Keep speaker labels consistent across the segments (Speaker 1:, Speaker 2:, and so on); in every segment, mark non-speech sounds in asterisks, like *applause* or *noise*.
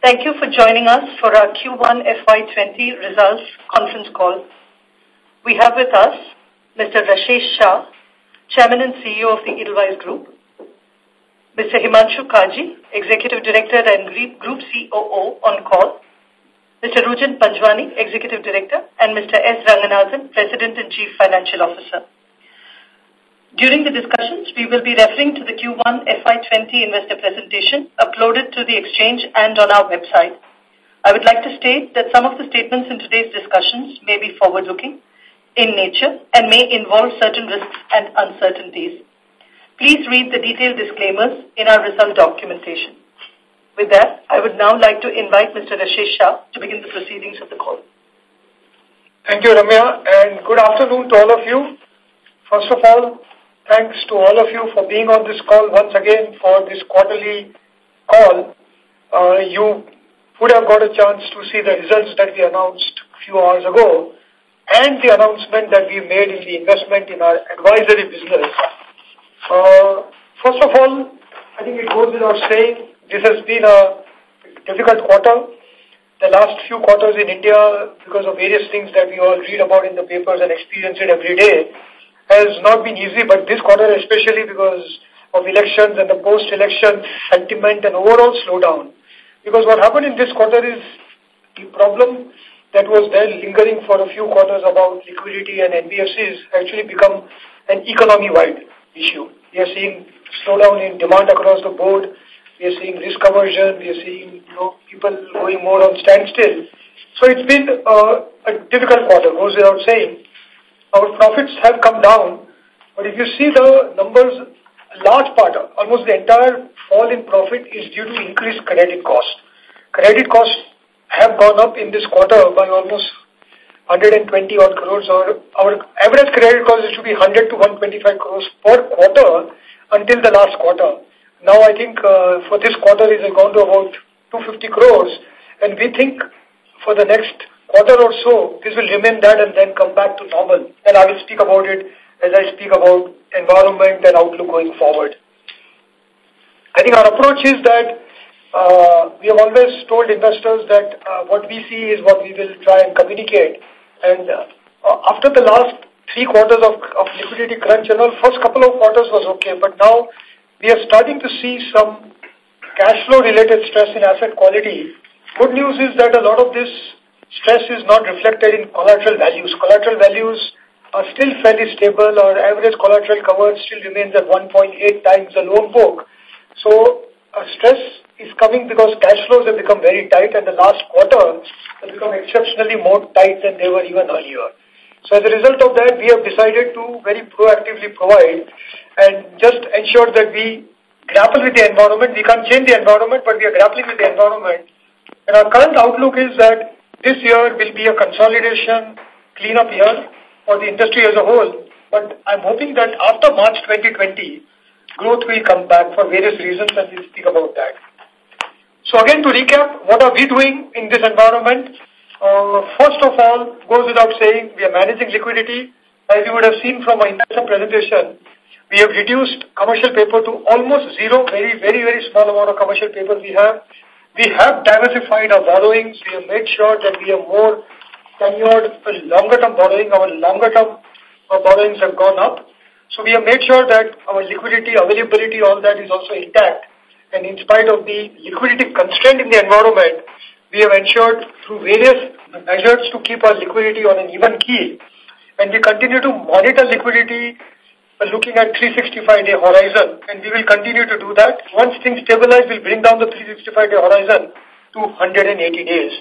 Speaker 1: Thank you for joining us for our Q1 FY20 results conference call. We have with us Mr. Rashesh Shah, Chairman and CEO of the Edelweiss Group, Mr. Himanshu Kaji, Executive Director and Group COO on call, Mr. Rujan Panjwani, Executive Director, and Mr. S. Ranganathan, President and Chief Financial Officer. During the discussions, we will be referring to the Q1 FY20 investor presentation uploaded to the exchange and on our website. I would like to state that some of the statements in today's discussions may be forward-looking in nature and may involve certain risks and uncertainties. Please read the detailed disclaimers in our result documentation. With that, I
Speaker 2: would now like to invite Mr. Rashesh Shah
Speaker 3: to begin the proceedings of the call.
Speaker 2: Thank you, Ramya, and good afternoon to all of you. First of all, Thanks to all of you for being on this call once again for this quarterly call. Uh, you would have got a chance to see the results that we announced a few hours ago and the announcement that we made in the investment in our advisory business. Uh, first of all, I think it goes without saying this has been a difficult quarter. The last few quarters in India, because of various things that we all read about in the papers and experience it every day, has not been easy, but this quarter especially because of elections and the post-election sentiment and overall slowdown. Because what happened in this quarter is the problem that was there lingering for a few quarters about liquidity and NBFCs actually become an economy-wide issue. We are seeing slowdown in demand across the board. We are seeing risk aversion. We are seeing you know, people going more on standstill. So it's been uh, a difficult quarter, goes without saying our profits have come down. But if you see the numbers, a large part, almost the entire fall in profit is due to increased credit cost. Credit costs have gone up in this quarter by almost 120 odd crores or our average credit cost is to be 100 to 125 crores per quarter until the last quarter. Now I think uh, for this quarter is gone to about 250 crores and we think for the next quarter or so, this will remain that and then come back to normal. And I will speak about it as I speak about environment and outlook going forward. I think our approach is that uh, we have always told investors that uh, what we see is what we will try and communicate. And uh, uh after the last three quarters of, of liquidity crunch and all, first couple of quarters was okay. But now we are starting to see some cash flow related stress in asset quality. Good news is that a lot of this stress is not reflected in collateral values. Collateral values are still fairly stable. Our average collateral cover still remains at 1.8 times the loan book. So stress is coming because cash flows have become very tight and the last quarter have become exceptionally more tight than they were even earlier. So as a result of that, we have decided to very proactively provide and just ensure that we grapple with the environment. We can't change the environment, but we are grappling with the environment. And our current outlook is that this year will be a consolidation cleanup year for the industry as a whole, but I'm hoping that after March 2020, growth will come back for various reasons and we'll speak about that. So again, to recap, what are we doing in this environment? Uh, first of all, goes without saying, we are managing liquidity. As you would have seen from my investor presentation, we have reduced commercial paper to almost zero, very, very, very small amount of commercial paper we have. We have diversified our borrowings. We have made sure that we have more tenured longer-term borrowing. Our longer-term borrowings have gone up. So we have made sure that our liquidity, availability, all that is also intact. And in spite of the liquidity constraint in the environment, we have ensured through various measures to keep our liquidity on an even keel. And we continue to monitor liquidity looking at 365-day horizon, and we will continue to do that. Once things stabilize, we'll bring down the 365-day horizon to 180 days,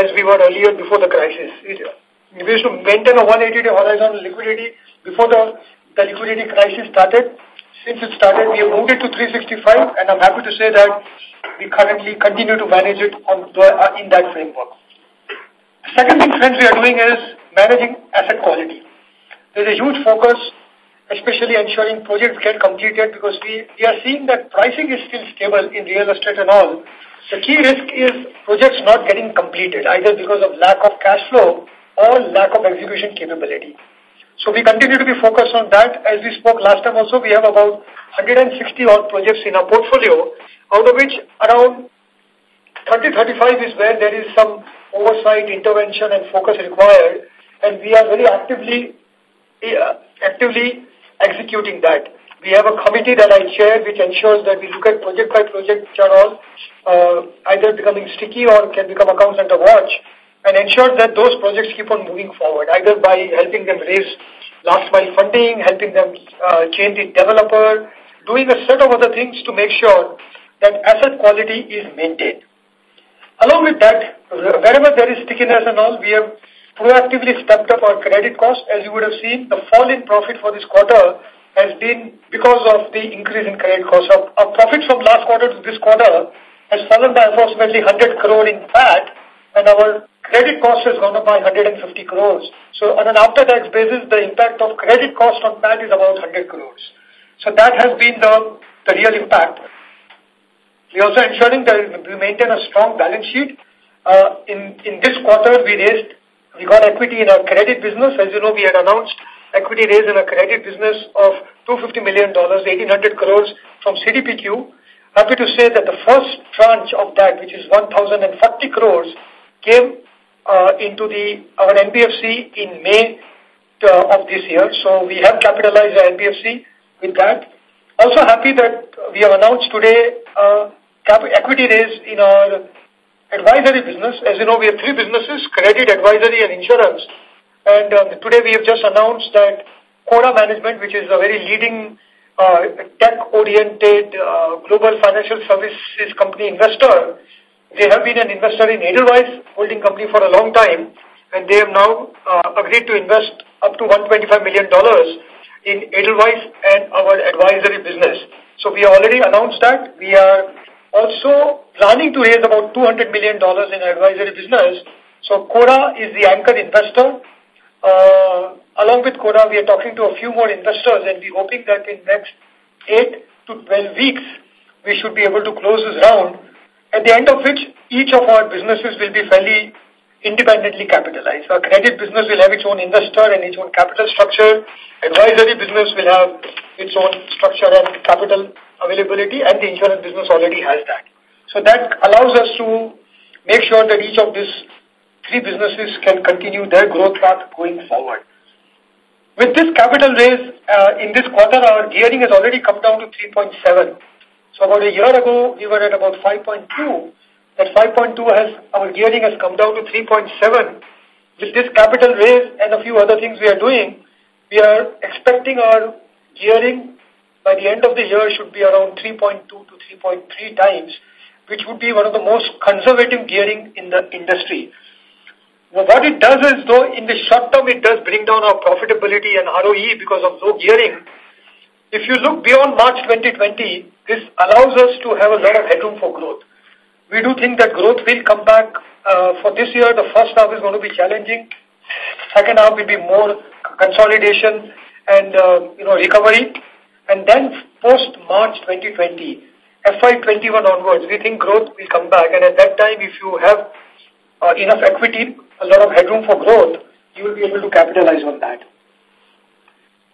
Speaker 2: as we were earlier before the crisis. we used to maintain a 180-day horizon liquidity before the, the liquidity crisis started. Since it started, we have moved it to 365, and I'm happy to say that we currently continue to manage it on the, uh, in that framework. The second thing, friends, we are doing is managing asset quality. There's a huge focus especially ensuring projects get completed because we, we are seeing that pricing is still stable in real estate and all. The key risk is projects not getting completed either because of lack of cash flow or lack of execution capability. So we continue to be focused on that. As we spoke last time also, we have about 160 odd projects in our portfolio, out of which around 30-35 is where there is some oversight, intervention and focus required. And we are very actively, eh, actively executing that. We have a committee that I chair which ensures that we look at project by project which are all uh, either becoming sticky or can become accounts under watch and ensure that those projects keep on moving forward, either by helping them raise last mile funding, helping them uh, change the developer, doing a set of other things to make sure that asset quality is maintained. Along with that, wherever there is stickiness and all, we have proactively stepped up our credit cost. As you would have seen, the fall in profit for this quarter has been because of the increase in credit cost. Our, our profit from last quarter to this quarter has fallen by approximately 100 crore in PAT, and our credit cost has gone up by 150 crores. So on an after-tax basis, the impact of credit cost on PAT is about 100 crores. So that has been the, the real impact. We're also ensuring that we maintain a strong balance sheet. Uh, in, in this quarter, we raised we got equity in our credit business. As you know, we had announced equity raise in our credit business of $250 million, 1,800 crores from CDPQ. Happy to say that the first tranche of that, which is 1,040 crores, came uh, into the our NBFC in May uh, of this year. So we have capitalized our NBFC with that. Also happy that we have announced today uh, equity raise in our advisory business, as you know, we have three businesses, credit, advisory, and insurance. And um, today we have just announced that Kora Management, which is a very leading uh, tech-oriented uh, global financial services company investor, they have been an investor in Edelweiss holding company for a long time, and they have now uh, agreed to invest up to $125 million in Edelweiss and our advisory business. So we already announced that. We are also planning to raise about $200 million in advisory business. So Kora is the anchor investor. Uh, along with Kora, we are talking to a few more investors and we're hoping that in next 8 to 12 weeks, we should be able to close this round, at the end of which each of our businesses will be fairly independently capitalized. Our credit business will have its own investor and its own capital structure. Advisory business will have its own structure and capital availability and the insurance business already has that. So that allows us to make sure that each of these three businesses can continue their growth path going forward. With this capital raise uh, in this quarter, our gearing has already come down to 3.7. So about a year ago, we were at about 5.2. That 5.2 has, our gearing has come down to 3.7. With this capital raise and a few other things we are doing, we are expecting our gearing by the end of the year should be around 3.2 to 3.3 times, which would be one of the most conservative gearing in the industry. what it does is, though, in the short term, it does bring down our profitability and ROE because of low gearing. If you look beyond March 2020, this allows us to have a lot of headroom for growth. We do think that growth will come back uh, for this year. The first half is going to be challenging. Second half will be more consolidation and uh, you know recovery. And then post March 2020, FY21 onwards, we think growth will come back. And at that time, if you have uh, enough equity, a lot of headroom for growth, you will be able to capitalize on that.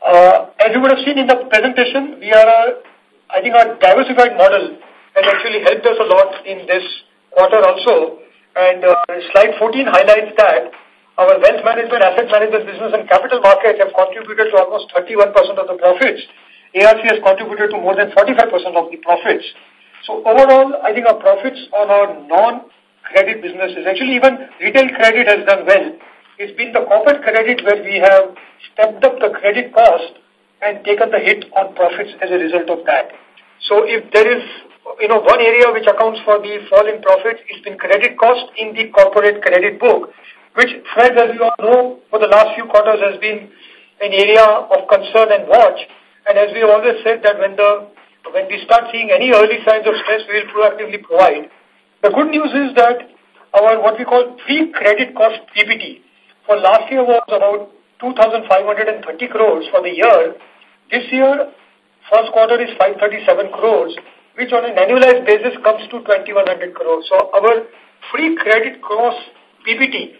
Speaker 2: Uh, as you would have seen in the presentation, we are, I think our diversified model has actually helped us a lot in this quarter also. And uh, slide 14 highlights that our wealth management, asset management business and capital markets have contributed to almost 31% of the profits ARC has contributed to more than 45% of the profits. So overall, I think our profits on our non-credit businesses, actually even retail credit has done well. It's been the corporate credit where we have stepped up the credit cost and taken the hit on profits as a result of that. So if there is, you know, one area which accounts for the fall in profits, it's been credit cost in the corporate credit book, which Fred, as you all know, for the last few quarters has been an area of concern and watch. And as we have always said that when the when we start seeing any early signs of stress, we will proactively provide. The good news is that our what we call pre-credit cost PBT for last year was about 2,530 crores for the year. This year, first quarter is 537 crores, which on an annualized basis comes to 2,100 crores. So our free credit cost PBT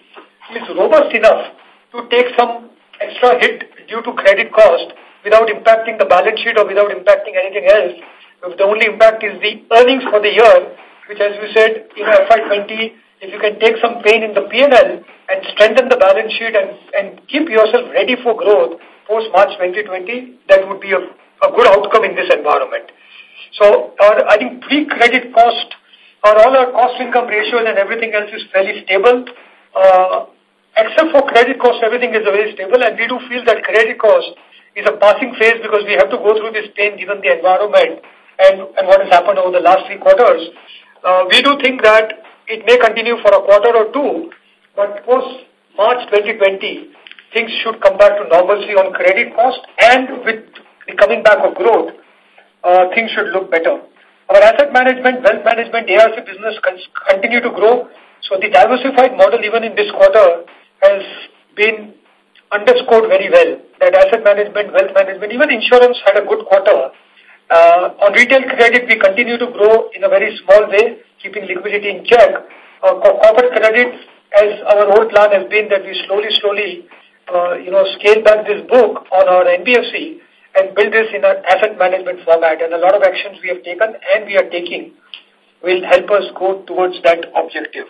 Speaker 2: is robust enough to take some extra hit due to credit cost without impacting the balance sheet or without impacting anything else. The only impact is the earnings for the year, which as you said, in FY20, if you can take some pain in the P&L and strengthen the balance sheet and, and keep yourself ready for growth post-March 2020, that would be a, a good outcome in this environment. So our, I think pre-credit cost or all our cost income ratios and everything else is fairly stable. Uh, except for credit cost, everything is very stable and we do feel that credit cost is a passing phase because we have to go through this pain given the environment and, and what has happened over the last three quarters. Uh, we do think that it may continue for a quarter or two, but post March 2020, things should come back to normalcy on credit cost and with the coming back of growth, uh, things should look better. Our asset management, wealth management, ARC business continue to grow. So the diversified model even in this quarter has been underscored very well that asset management, wealth management, even insurance had a good quarter. Uh, on retail credit, we continue to grow in a very small way, keeping liquidity in check. Uh, corporate credit, as our whole plan has been that we slowly, slowly, uh, you know, scale back this book on our NBFC and build this in an asset management format. And a lot of actions we have taken and we are taking will help us go towards that objective.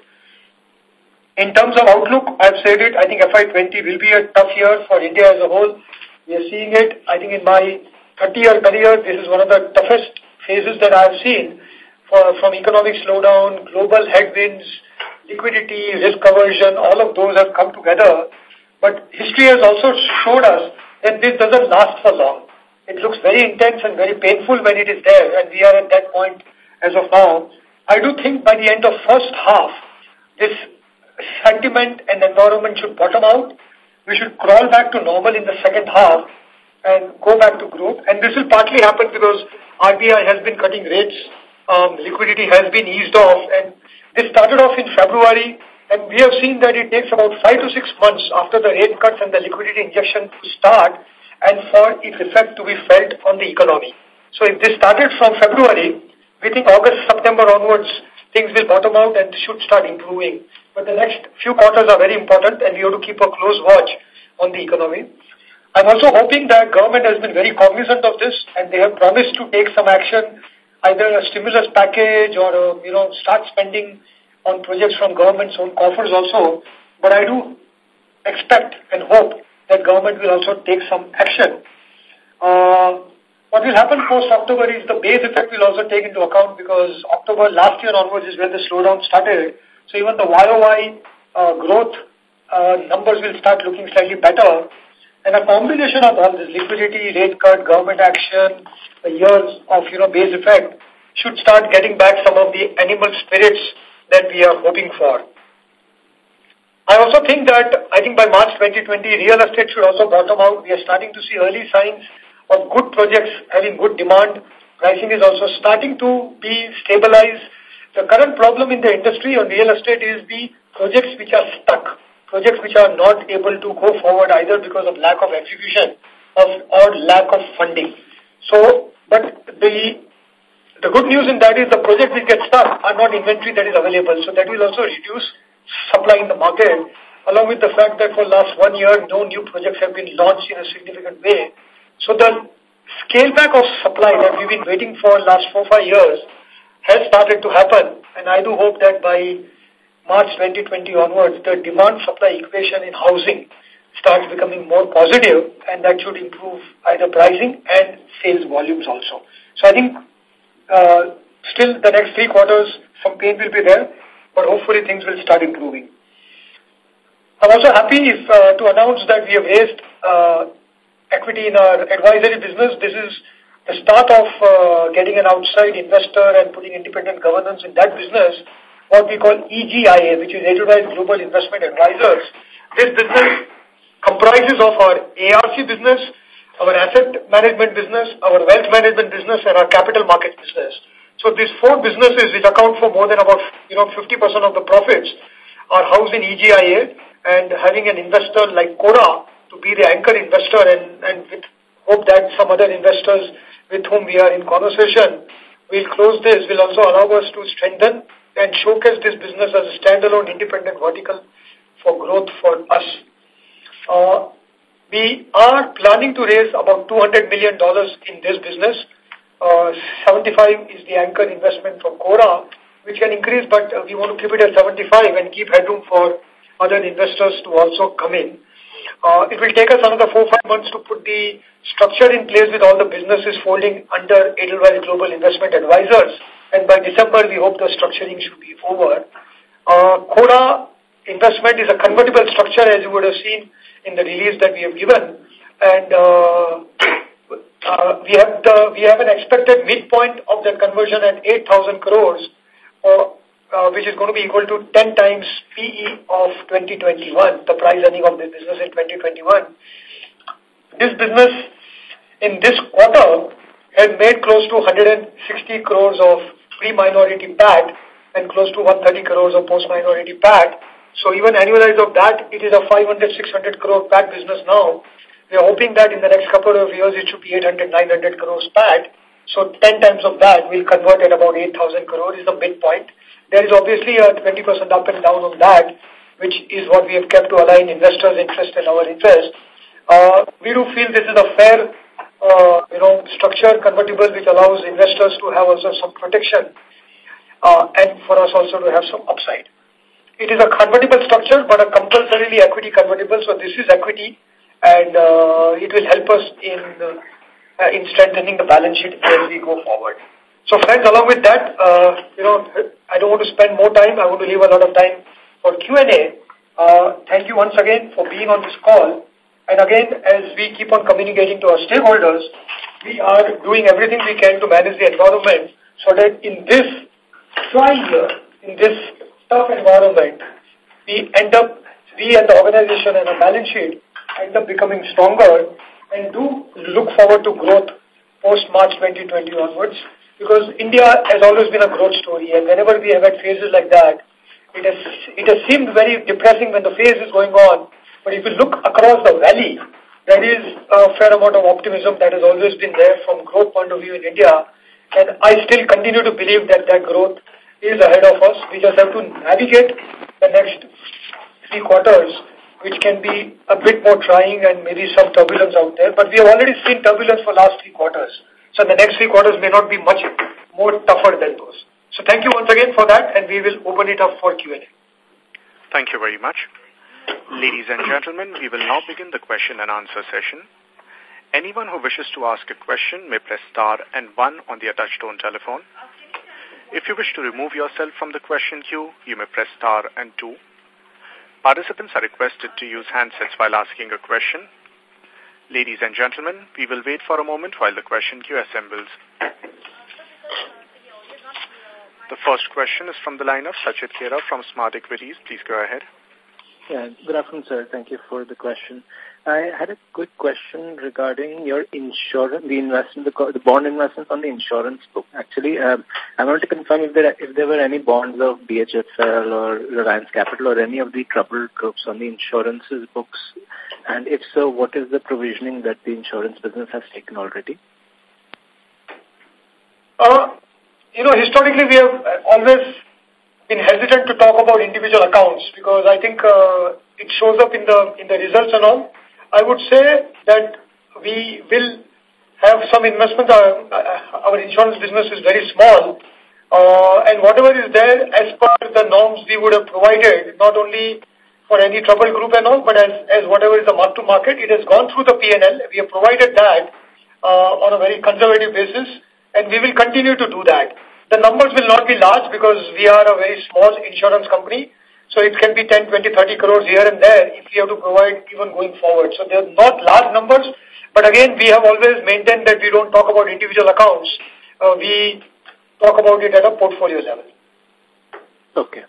Speaker 2: In terms of outlook, I've said it, I think FY20 will be a tough year for India as a whole. We are seeing it. I think in my 30-year career, this is one of the toughest phases that I've seen for, from economic slowdown, global headwinds, liquidity, risk aversion, all of those have come together. But history has also showed us that this doesn't last for long. It looks very intense and very painful when it is there, and we are at that point as of now. I do think by the end of first half, this sentiment and environment should bottom out. We should crawl back to normal in the second half and go back to growth. And this will partly happen because RBI has been cutting rates, um, liquidity has been eased off, and this started off in February, and we have seen that it takes about five to six months after the rate cuts and the liquidity injection to start and for its effect to be felt on the economy. So if this started from February, we think August, September onwards, things will bottom out and should start improving. But the next few quarters are very important and we have to keep a close watch on the economy. I'm also hoping that government has been very cognizant of this and they have promised to take some action, either a stimulus package or, a, uh, you know, start spending on projects from government's own coffers also. But I do expect and hope that government will also take some action. Uh, what will happen post-October is the base effect will also take into account because October last year onwards is when the slowdown started. So even the YOY uh, growth uh, numbers will start looking slightly better. And a combination of all this liquidity, rate cut, government action, the years of you know base effect should start getting back some of the animal spirits that we are hoping for. I also think that I think by March 2020, real estate should also bottom out. We are starting to see early signs of good projects having good demand. Pricing is also starting to be stabilized the current problem in the industry on real estate is the projects which are stuck, projects which are not able to go forward either because of lack of execution of, or lack of funding. So, but the the good news in that is the projects which get stuck are not inventory that is available. So that will also reduce supply in the market along with the fact that for last one year no new projects have been launched in a significant way. So the scale back of supply that we've been waiting for last four, five years has started to happen. And I do hope that by March 2020 onwards, the demand-supply equation in housing starts becoming more positive and that should improve either pricing and sales volumes also. So I think uh, still the next three quarters, some pain will be there, but hopefully things will start improving. I'm also happy if, uh, to announce that we have raised uh, equity in our advisory business. This is the start of uh, getting an outside investor and putting independent governance in that business, what we call EGIA, which is Edelweiss Global Investment Advisors. This business comprises of our ARC business, our asset management business, our wealth management business, and our capital market business. So these four businesses, which account for more than about you know 50% of the profits, are housed in EGIA, and having an investor like Kora to be the anchor investor and, and with hope that some other investors with whom we are in conversation, we'll close this, will also allow us to strengthen and showcase this business as a standalone independent vertical for growth for us. Uh, we are planning to raise about $200 million in this business. Uh, 75 is the anchor investment from Kora, which can increase, but uh, we want to keep it at 75 and keep headroom for other investors to also come in. Uh, it will take us another four, five months to put the structure in place with all the businesses folding under Edelweiss Global Investment Advisors. And by December, we hope the structuring should be over. Uh, Kora investment is a convertible structure, as you would have seen in the release that we have given. And uh, *coughs* uh, we, have the, we have an expected midpoint of that conversion at 8,000 crores. Uh, uh, which is going to be equal to 10 times PE of 2021, the price earning of this business in 2021. This business in this quarter has made close to 160 crores of pre-minority PAT and close to 130 crores of post-minority PAT. So even annualized of that, it is a 500-600 crore PAT business now. We are hoping that in the next couple of years, it should be 800-900 crores PAT. So 10 times of that will convert at about 8,000 crores is the midpoint. There is obviously a 20% up and down on that, which is what we have kept to align investors' interest and our interest. Uh, we do feel this is a fair uh, you know, structure convertible which allows investors to have also some protection uh, and for us also to have some upside. It is a convertible structure but a compulsorily equity convertible so this is equity and uh, it will help us in, uh, in strengthening the balance sheet as we go forward. So friends, along with that, uh, you know, I don't want to spend more time. I want to leave a lot of time for Q&A. Uh, thank you once again for being on this call. And again, as we keep on communicating to our stakeholders, we are doing everything we can to manage the environment so that in this trying year, in this tough environment, we end up, we and the organization and our balance sheet end up becoming stronger and do look forward to growth post-March 2020 onwards. Because India has always been a growth story, and whenever we have had phases like that, it has, it has seemed very depressing when the phase is going on. But if you look across the valley, there is a fair amount of optimism that has always been there from growth point of view in India. And I still continue to believe that that growth is ahead of us. We just have to navigate the next three quarters, which can be a bit more trying and maybe some turbulence out there. But we have already seen turbulence for last three quarters. So the next three quarters may not be much more tougher than those. So thank you once again for that and we will open it up for Q&A.
Speaker 4: Thank you very much. Ladies and gentlemen, we will now begin the question and answer session. Anyone who wishes to ask a question may press star and one on the tone telephone. If you wish to remove yourself from the question queue, you may press star and two. Participants are requested to use handsets while asking a question. Ladies and gentlemen, we will wait for a moment while the question queue assembles. The first question is from the line of Sachit Khera from Smart
Speaker 3: Equities. Please go ahead. Yeah, good afternoon, sir. Thank you for the question. I had a quick question regarding your insurance, the investment, the bond investments on the insurance book. Actually, um, I wanted to confirm if there if there were any bonds of DHFL or Reliance Capital or any of the troubled groups on the insurances books and if so, what is the provisioning that the insurance business has taken already?
Speaker 2: Uh, you know, historically we have always been hesitant to talk about individual accounts because I think uh, it shows up in the in the results and all. I would say that we will have some investment. Our, uh, our insurance business is very small. Uh, and whatever is there, as per the norms we would have provided, not only for any trouble group and all, but as, as whatever is the mark to market, it has gone through the P&L. We have provided that uh, on a very conservative basis, and we will continue to do that. The numbers will not be large because we are a very small insurance company, so it can be 10, 20, 30 crores here and there if we have to provide even going forward. So they are not large numbers, but again, we have always maintained that we don't talk about individual accounts. Uh, we talk about it at a portfolio level. Okay.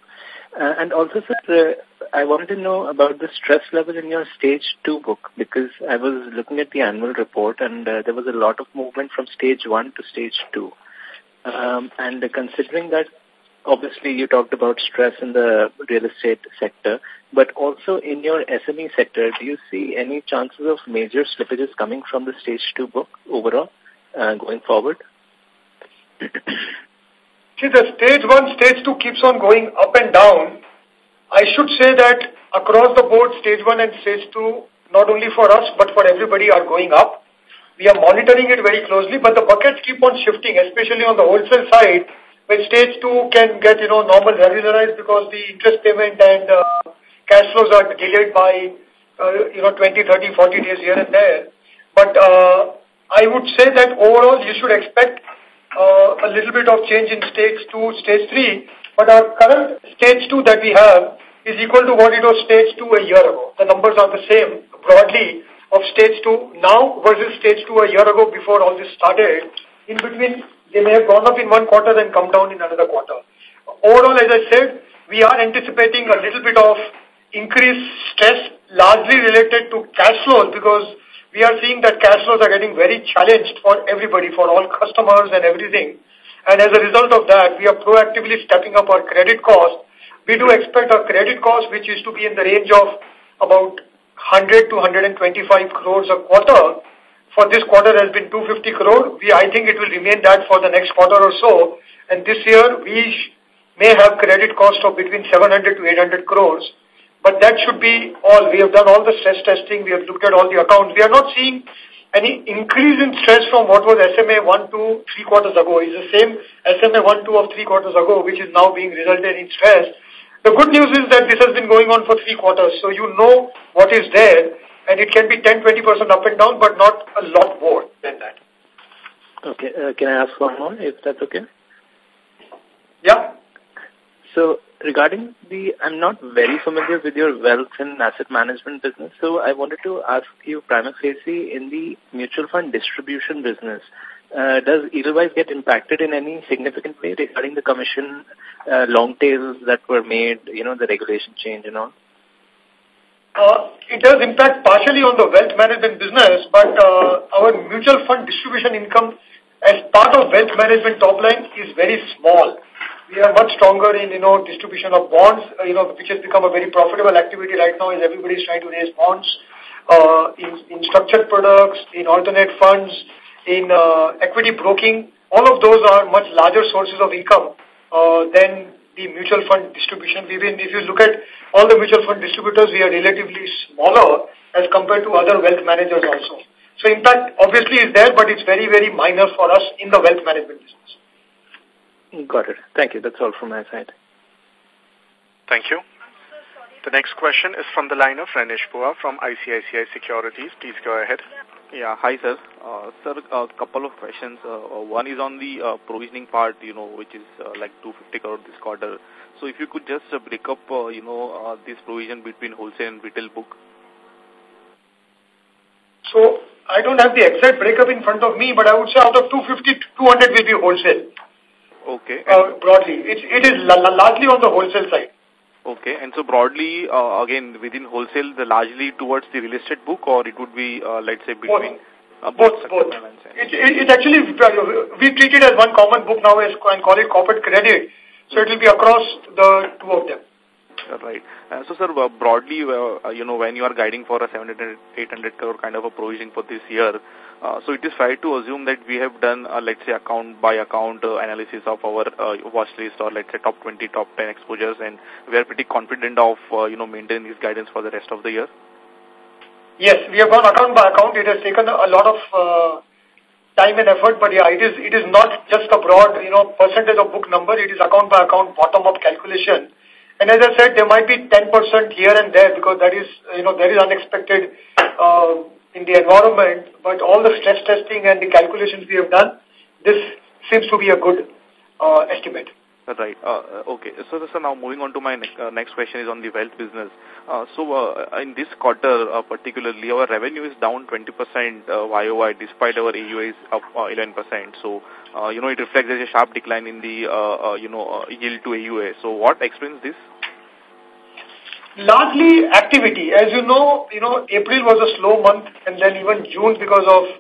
Speaker 2: Uh,
Speaker 3: and also, sir, uh, I wanted to know about the stress level in your stage two book because I was looking at the annual report and uh, there was a lot of movement from stage one to stage two. Um, and considering that, obviously, you talked about stress in the real estate sector, but also in your SME sector, do you see any chances of major slippages coming from the stage two book overall uh, going forward? *clears throat*
Speaker 2: See, the stage one, stage two keeps on going up and down. I should say that across the board, stage one and stage two, not only for us, but for everybody are going up. We are monitoring it very closely, but the buckets keep on shifting, especially on the wholesale side, where stage two can get, you know, normal regularized because the interest payment and uh, cash flows are delayed by, uh, you know, 20, 30, 40 days here and there. But uh, I would say that overall you should expect uh, a little bit of change in stage 2, stage 3, but our current stage 2 that we have is equal to what it was stage 2 a year ago. The numbers are the same broadly of stage 2 now versus stage 2 a year ago before all this started. In between, they may have gone up in one quarter and come down in another quarter. Overall, as I said, we are anticipating a little bit of increased stress largely related to cash flows because we are seeing that cash flows are getting very challenged for everybody, for all customers and everything. And as a result of that, we are proactively stepping up our credit cost. We do expect our credit cost, which is to be in the range of about 100 to 125 crores a quarter, for this quarter has been 250 crore. We, I think it will remain that for the next quarter or so. And this year, we may have credit cost of between 700 to 800 crores. But that should be all. We have done all the stress testing. We have looked at all the accounts. We are not seeing any increase in stress from what was SMA 1, 2, 3 quarters ago. It's the same SMA 1, 2 of 3 quarters ago, which is now being resulted in stress. The good news is that this has been going on for 3 quarters, so you know what is there, and it can be 10-20% up and down, but not a lot more than that.
Speaker 3: Okay. Uh, can I ask one more, if that's okay? Yeah. So regarding the, I'm not very familiar with your wealth and asset management business, so I wanted to ask you prima facie in the mutual fund distribution business. Uh, does Edelweiss get impacted in any significant way regarding the commission uh, long tails that were made, you know, the regulation change and all?
Speaker 2: Uh, it does impact partially on the wealth management business, but uh, our mutual fund distribution income as part of wealth management top line is very small we are much stronger in, you know, distribution of bonds, uh, you know, which has become a very profitable activity right now as everybody is trying to raise bonds uh, in, in structured products, in alternate funds, in uh, equity broking. All of those are much larger sources of income uh, than the mutual fund distribution. We've been, if you look at all the mutual fund distributors, we are relatively smaller as compared to other wealth managers also. So impact obviously is there, but it's very, very minor for us in the wealth management business.
Speaker 3: Got it. Thank you. That's all from my side. Thank you.
Speaker 4: The next question is from the line of Renish Bhuva from ICICI Securities. Please
Speaker 5: go ahead. Yeah, hi sir. Uh, sir, a couple of questions. Uh, one is on the uh, provisioning part, you know, which is uh, like 250 crore this quarter. So if you could just uh, break up, uh, you know, uh, this provision between wholesale and retail book.
Speaker 2: So I don't have the exact breakup in front of me, but I would say out of 250, 200 will be wholesale. Okay. Uh, broadly. It, it is largely on the wholesale side.
Speaker 5: Okay. And so broadly, uh, again, within wholesale, the largely towards the real estate book or it would be,
Speaker 2: uh, let's say, between... Both, uh, both. both. It, it, it actually, we treat it as one common book now as, and call it corporate credit. So it will be across the two of them.
Speaker 5: Right. Uh, so, sir, uh, broadly, uh, uh you know, when you are guiding for a 700, 800 crore kind of a provision for this year, uh, so it is fair to assume that we have done, uh, let's say, account by account uh, analysis of our uh, watch list or let's say top 20, top 10 exposures, and we are pretty confident of uh, you know maintaining this guidance for the rest of the year.
Speaker 2: Yes, we have gone account by account. It has taken a lot of uh, time and effort, but yeah, it is it is not just a broad you know percentage of book number. It is account by account, bottom up calculation. And as I said, there might be 10% here and there because that is, you know, there is unexpected uh, in the environment, but all the stress testing and the calculations we have done, this seems to be a good uh, estimate.
Speaker 5: Right. Uh, okay. So, so now moving on to my ne uh, next question is on the wealth business. Uh, so uh, in this quarter uh, particularly, our revenue is down 20% uh, YOY despite our AUA is up uh, 11%. So, uh, you know, it reflects a sharp decline in the, uh, uh, you know, uh, yield to AUA. So what explains this?
Speaker 2: largely activity. As you know, you know, April was a slow month and then even June because of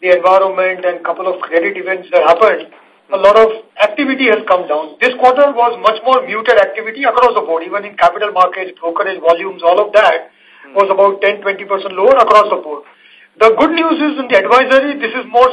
Speaker 2: the environment and couple of credit events that happened, a lot of activity has come down. This quarter was much more muted activity across the board, even in capital markets, brokerage volumes, all of that hmm. was about 10-20% lower across the board. The good news is in the advisory, this is more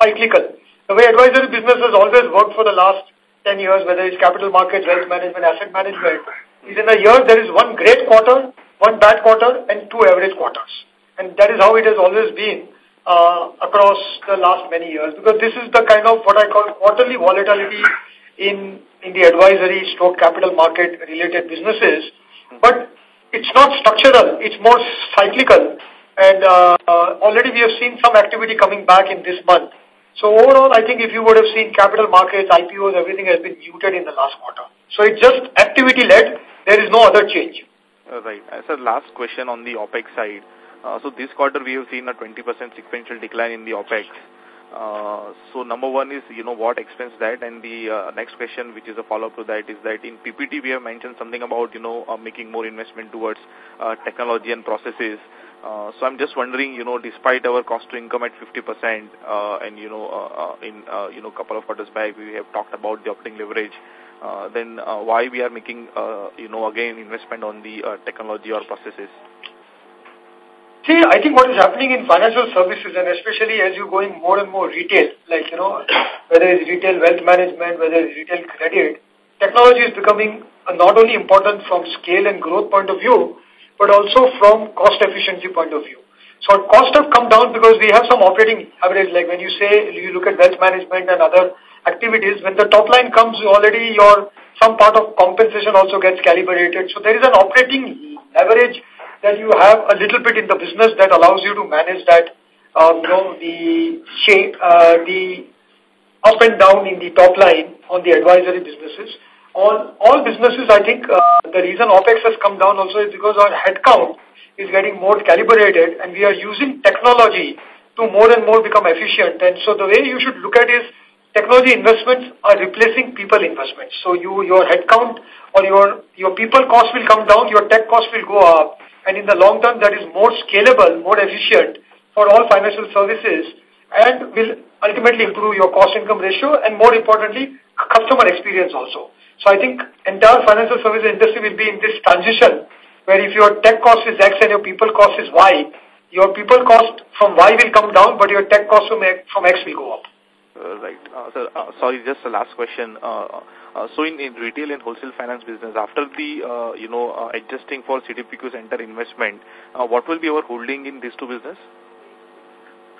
Speaker 2: cyclical. The way advisory business has always worked for the last 10 years, whether it's capital markets, wealth management, asset management, is in a year there is one great quarter, one bad quarter, and two average quarters. And that is how it has always been uh, across the last many years because this is the kind of what I call quarterly volatility in in the advisory stroke capital market related businesses. But it's not structural, it's more cyclical. And uh, uh, already we have seen some activity coming back in this month. So overall, I think if you would have seen capital markets, IPOs, everything has been muted in the last quarter. So it's just activity-led. There is no other change.
Speaker 5: Uh, right. Uh, sir, last question on the OPEX side. Uh, so this quarter we have seen a 20% sequential decline in the OPEX. Uh, so number one is, you know, what expense that? And the uh, next question, which is a follow-up to that, is that in PPT we have mentioned something about, you know, uh, making more investment towards uh, technology and processes. Uh, so I'm just wondering, you know, despite our cost to income at 50%, uh, and, you know, uh, uh, in, uh, you know, couple of quarters back we have talked about the operating leverage uh, then uh, why we are making, uh, you know, again, investment on the uh, technology or processes?
Speaker 2: See, I think what is happening in financial services and especially as you're going more and more retail, like, you know, whether it's retail wealth management, whether it's retail credit, technology is becoming not only important from scale and growth point of view, but also from cost efficiency point of view. So costs have come down because we have some operating leverage, like when you say, you look at wealth management and other activities, when the top line comes already, your some part of compensation also gets calibrated. So there is an operating leverage that you have a little bit in the business that allows you to manage that, um, you know, the shape, uh, the up and down in the top line on the advisory businesses. On all businesses, I think uh, the reason OPEX has come down also is because our headcount is getting more calibrated and we are using technology to more and more become efficient. And so the way you should look at is technology investments are replacing people investments. So you, your headcount or your, your people cost will come down, your tech cost will go up. And in the long term, that is more scalable, more efficient for all financial services and will ultimately improve your cost income ratio and more importantly, customer experience also. So I think entire financial services industry will be in this transition where if your tech cost is X and your people cost is Y, your people cost from Y will come down, but your tech cost from X will go up.
Speaker 5: Uh, right. Uh, sir, uh, sorry, just the last question. Uh, uh, so in, in retail and wholesale finance business, after the, uh, you know, uh, adjusting for CDPQ's enter investment, uh, what will be our holding in these two business?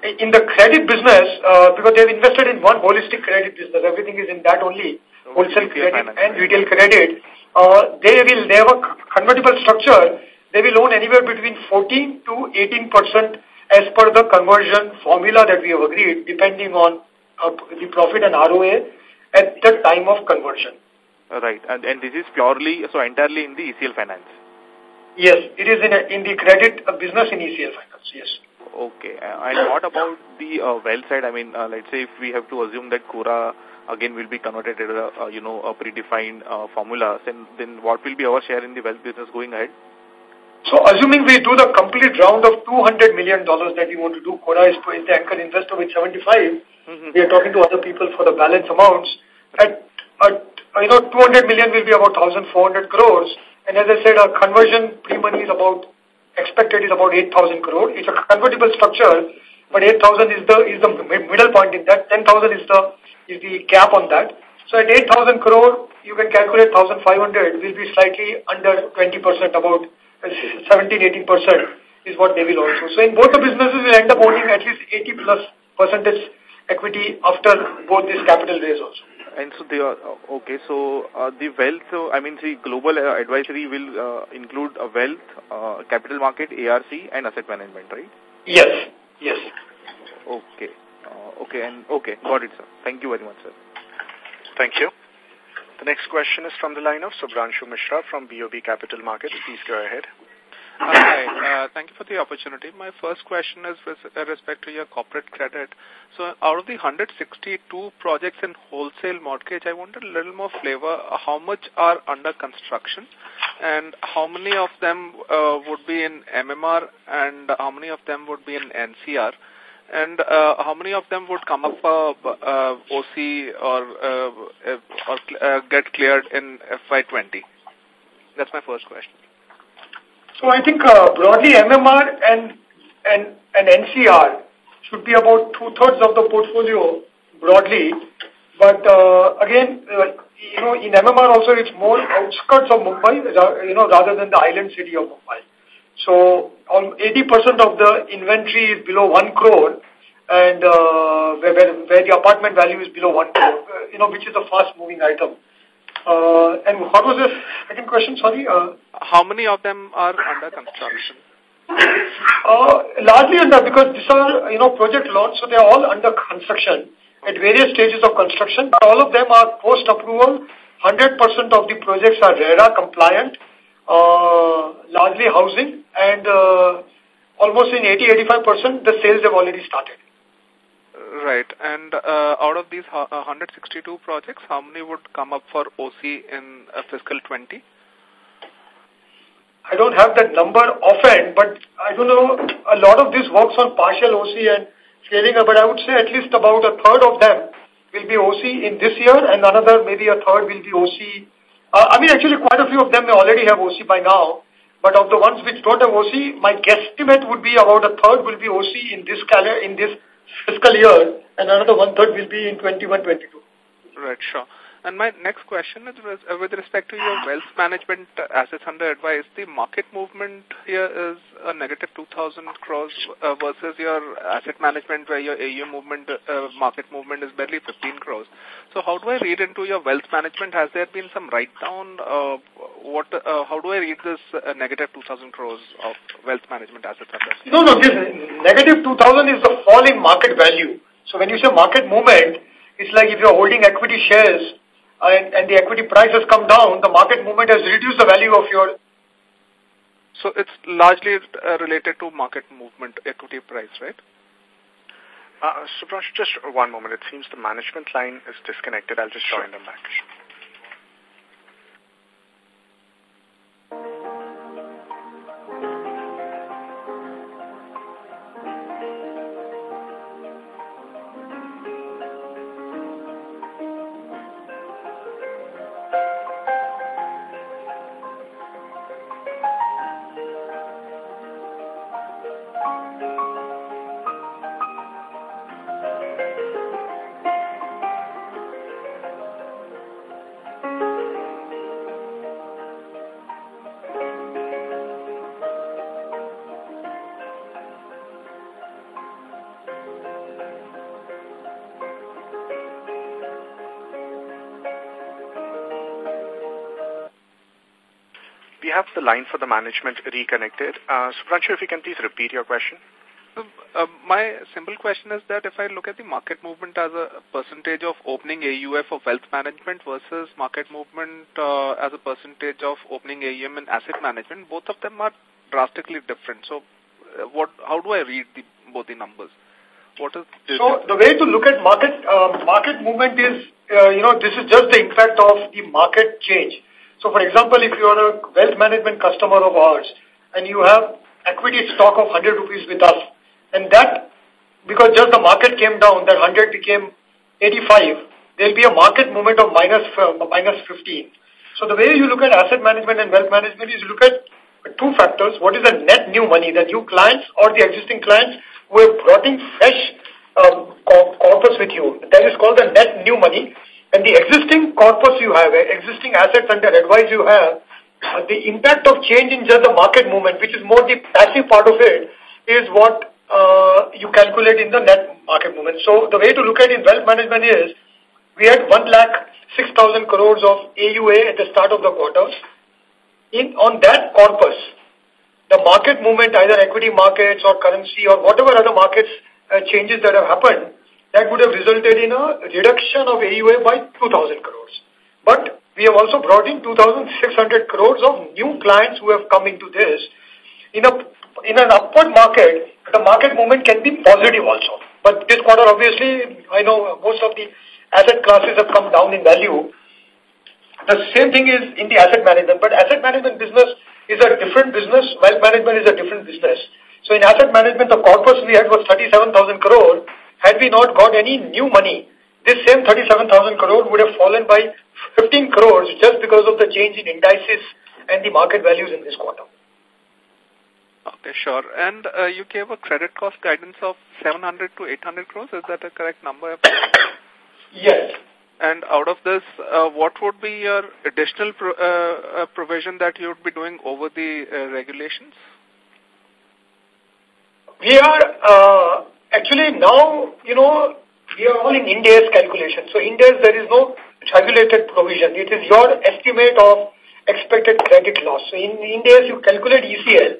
Speaker 2: In the credit business, uh, because they have invested in one holistic credit business, everything is in that only, so wholesale credit finance, and retail credit, uh, they will, they have a convertible structure, they will own anywhere between 14 to 18 percent as per the conversion formula that we have agreed, depending on uh, the profit and ROA at the time of conversion.
Speaker 5: Right. And, and this is purely, so entirely in the ECL finance?
Speaker 2: Yes. It is in, a, in the credit uh, business in ECL finance, yes.
Speaker 5: Okay. And what about the uh, wealth side? I mean, uh, let's say if we have to assume that Kora again will be converted to, a uh, you know, a predefined uh, formula, then, then what will be our share in the
Speaker 2: wealth business going ahead? So assuming we do the complete round of $200 million that we want to do, Kora is the anchor investor with 75. Mm -hmm. We are talking to other people for the balance amounts. At, at you know, 200 million will be about 1,400 crores. And as I said, our conversion pre-money is about, expected is about 8,000 crore. It's a convertible structure, but 8,000 is the, is the middle point in that. 10,000 is the, is the cap on that. So at 8,000 crore, you can calculate 1,500 will be slightly under 20% about 17, 18 percent is what they will also. So in both the businesses, we end up owning at least 80 plus percentage
Speaker 5: equity after both these capital raise also. And so they are, okay, so uh, the wealth, so I mean, the global uh, advisory will uh, include a wealth, uh, capital market, ARC and asset management, right? Yes, yes. Okay, uh, okay, and okay, got it, sir. Thank you very much, sir.
Speaker 4: Thank you. The next question is from the line of Subhranshu Mishra from BOB Capital
Speaker 6: Markets. Please go ahead. Hi. Uh, thank you for the opportunity. My first question is with respect to your corporate credit. So out of the 162 projects in wholesale mortgage, I wanted a little more flavor. Uh, how much are under construction and how many of them uh, would be in MMR and how many of them would be in NCR? And uh, how many of them would come up uh, uh, OC or, uh, or uh, get cleared in FY20? That's my first
Speaker 3: question.
Speaker 2: So I think uh, broadly MMR and, and, and NCR should be about two-thirds of the portfolio broadly. But uh, again, uh, you know, in MMR also it's more outskirts of Mumbai, you know, rather than the island city of Mumbai. So 80% of the inventory is below 1 crore and uh, where, where the apartment value is below 1 crore, uh, you know, which is a fast-moving item. Uh, and what was the second question, sorry? Uh, How many of them are under construction? Uh, largely under, because these are, you know, project loans, so they are all under construction at various stages of construction. But all of them are post-approval. 100% of the projects are RERA compliant. Uh, largely housing, and uh, almost in 80-85%, the sales have already started.
Speaker 6: Right. And uh, out of these uh, 162 projects, how many would come up for OC in uh, fiscal 20?
Speaker 2: I don't have that number offhand, but I don't know, a lot of this works on partial OC and scaling up, but I would say at least about a third of them will be OC in this year and another maybe a third will be OC uh, I mean, actually, quite a few of them may already have OC by now. But of the ones which don't have OC, my guesstimate would be about a third will be OC in this calendar, in this fiscal year, and another one third will be in 21-22.
Speaker 6: Right, sure. And my next question is with uh, respect to your wealth management uh, assets under advice, the market movement here is a negative 2,000 crores uh, versus your asset management where your AU movement, market movement is barely 15 crores. So how do I read into your wealth management? Has there been some write-down? Uh, what? how do I
Speaker 2: read this negative 2,000 crores of wealth management assets under? No, no, this negative 2,000 is the fall in market value. So when you say market movement, it's like if you're holding equity shares uh, and the equity price has come down, the market movement has reduced the value of your...
Speaker 6: So it's largely uh, related to market movement, equity price,
Speaker 4: right? Uh, Subrash, just one moment. It seems the management line is disconnected. I'll just sure. join them back.
Speaker 6: the line for the management reconnected. Uh, Subranshu, if you can please repeat your question. Uh, my simple question is that if I look at the market movement as a percentage of opening AUF of wealth management versus market movement uh, as a percentage of opening AUM in asset management, both of them are drastically different. So, uh, what? How do I read the, both
Speaker 2: the numbers? What is the so the way to look at market uh, market movement is uh, you know this is just the impact of the market change. So, for example, if you are a wealth management customer of ours and you have equity stock of 100 rupees with us, and that, because just the market came down, that 100 became 85, there'll be a market movement of minus, uh, minus 15. So the way you look at asset management and wealth management is look at two factors. What is the net new money, the new clients or the existing clients who have brought in fresh um, corpus with you. That is called the net new money. And the existing corpus you have, existing assets under advice you have, the impact of change in just the market movement, which is more the passive part of it, is what uh, you calculate in the net market movement. So the way to look at in wealth management is we had 1 lakh 6,000 crores of AUA at the start of the quarter. In, on that corpus, the market movement, either equity markets or currency or whatever other markets uh, changes that have happened, that would have resulted in a reduction of AUA by 2,000 crores. But we have also brought in 2,600 crores of new clients who have come into this. In, a, in an upward market, the market movement can be positive also. But this quarter, obviously, I know most of the asset classes have come down in value. The same thing is in the asset management, but asset management business is a different business. Wealth management is a different business. So in asset management, the corpus we had was 37,000 crore had we not got any new money, this same 37,000 crore would have fallen by 15 crores just because of the change in indices and the market values in this quarter.
Speaker 6: Okay, sure. And uh, you gave a credit cost guidance of 700 to 800 crores. Is that a correct number? yes. And out of this, uh, what would be your additional pro uh, uh provision that you would be doing
Speaker 2: over the uh, regulations? We are uh, Actually, now, you know, we are all in INDAS calculation. So INDAS there is no regulated provision. It is your estimate of expected credit loss. So in INDAS you calculate ECL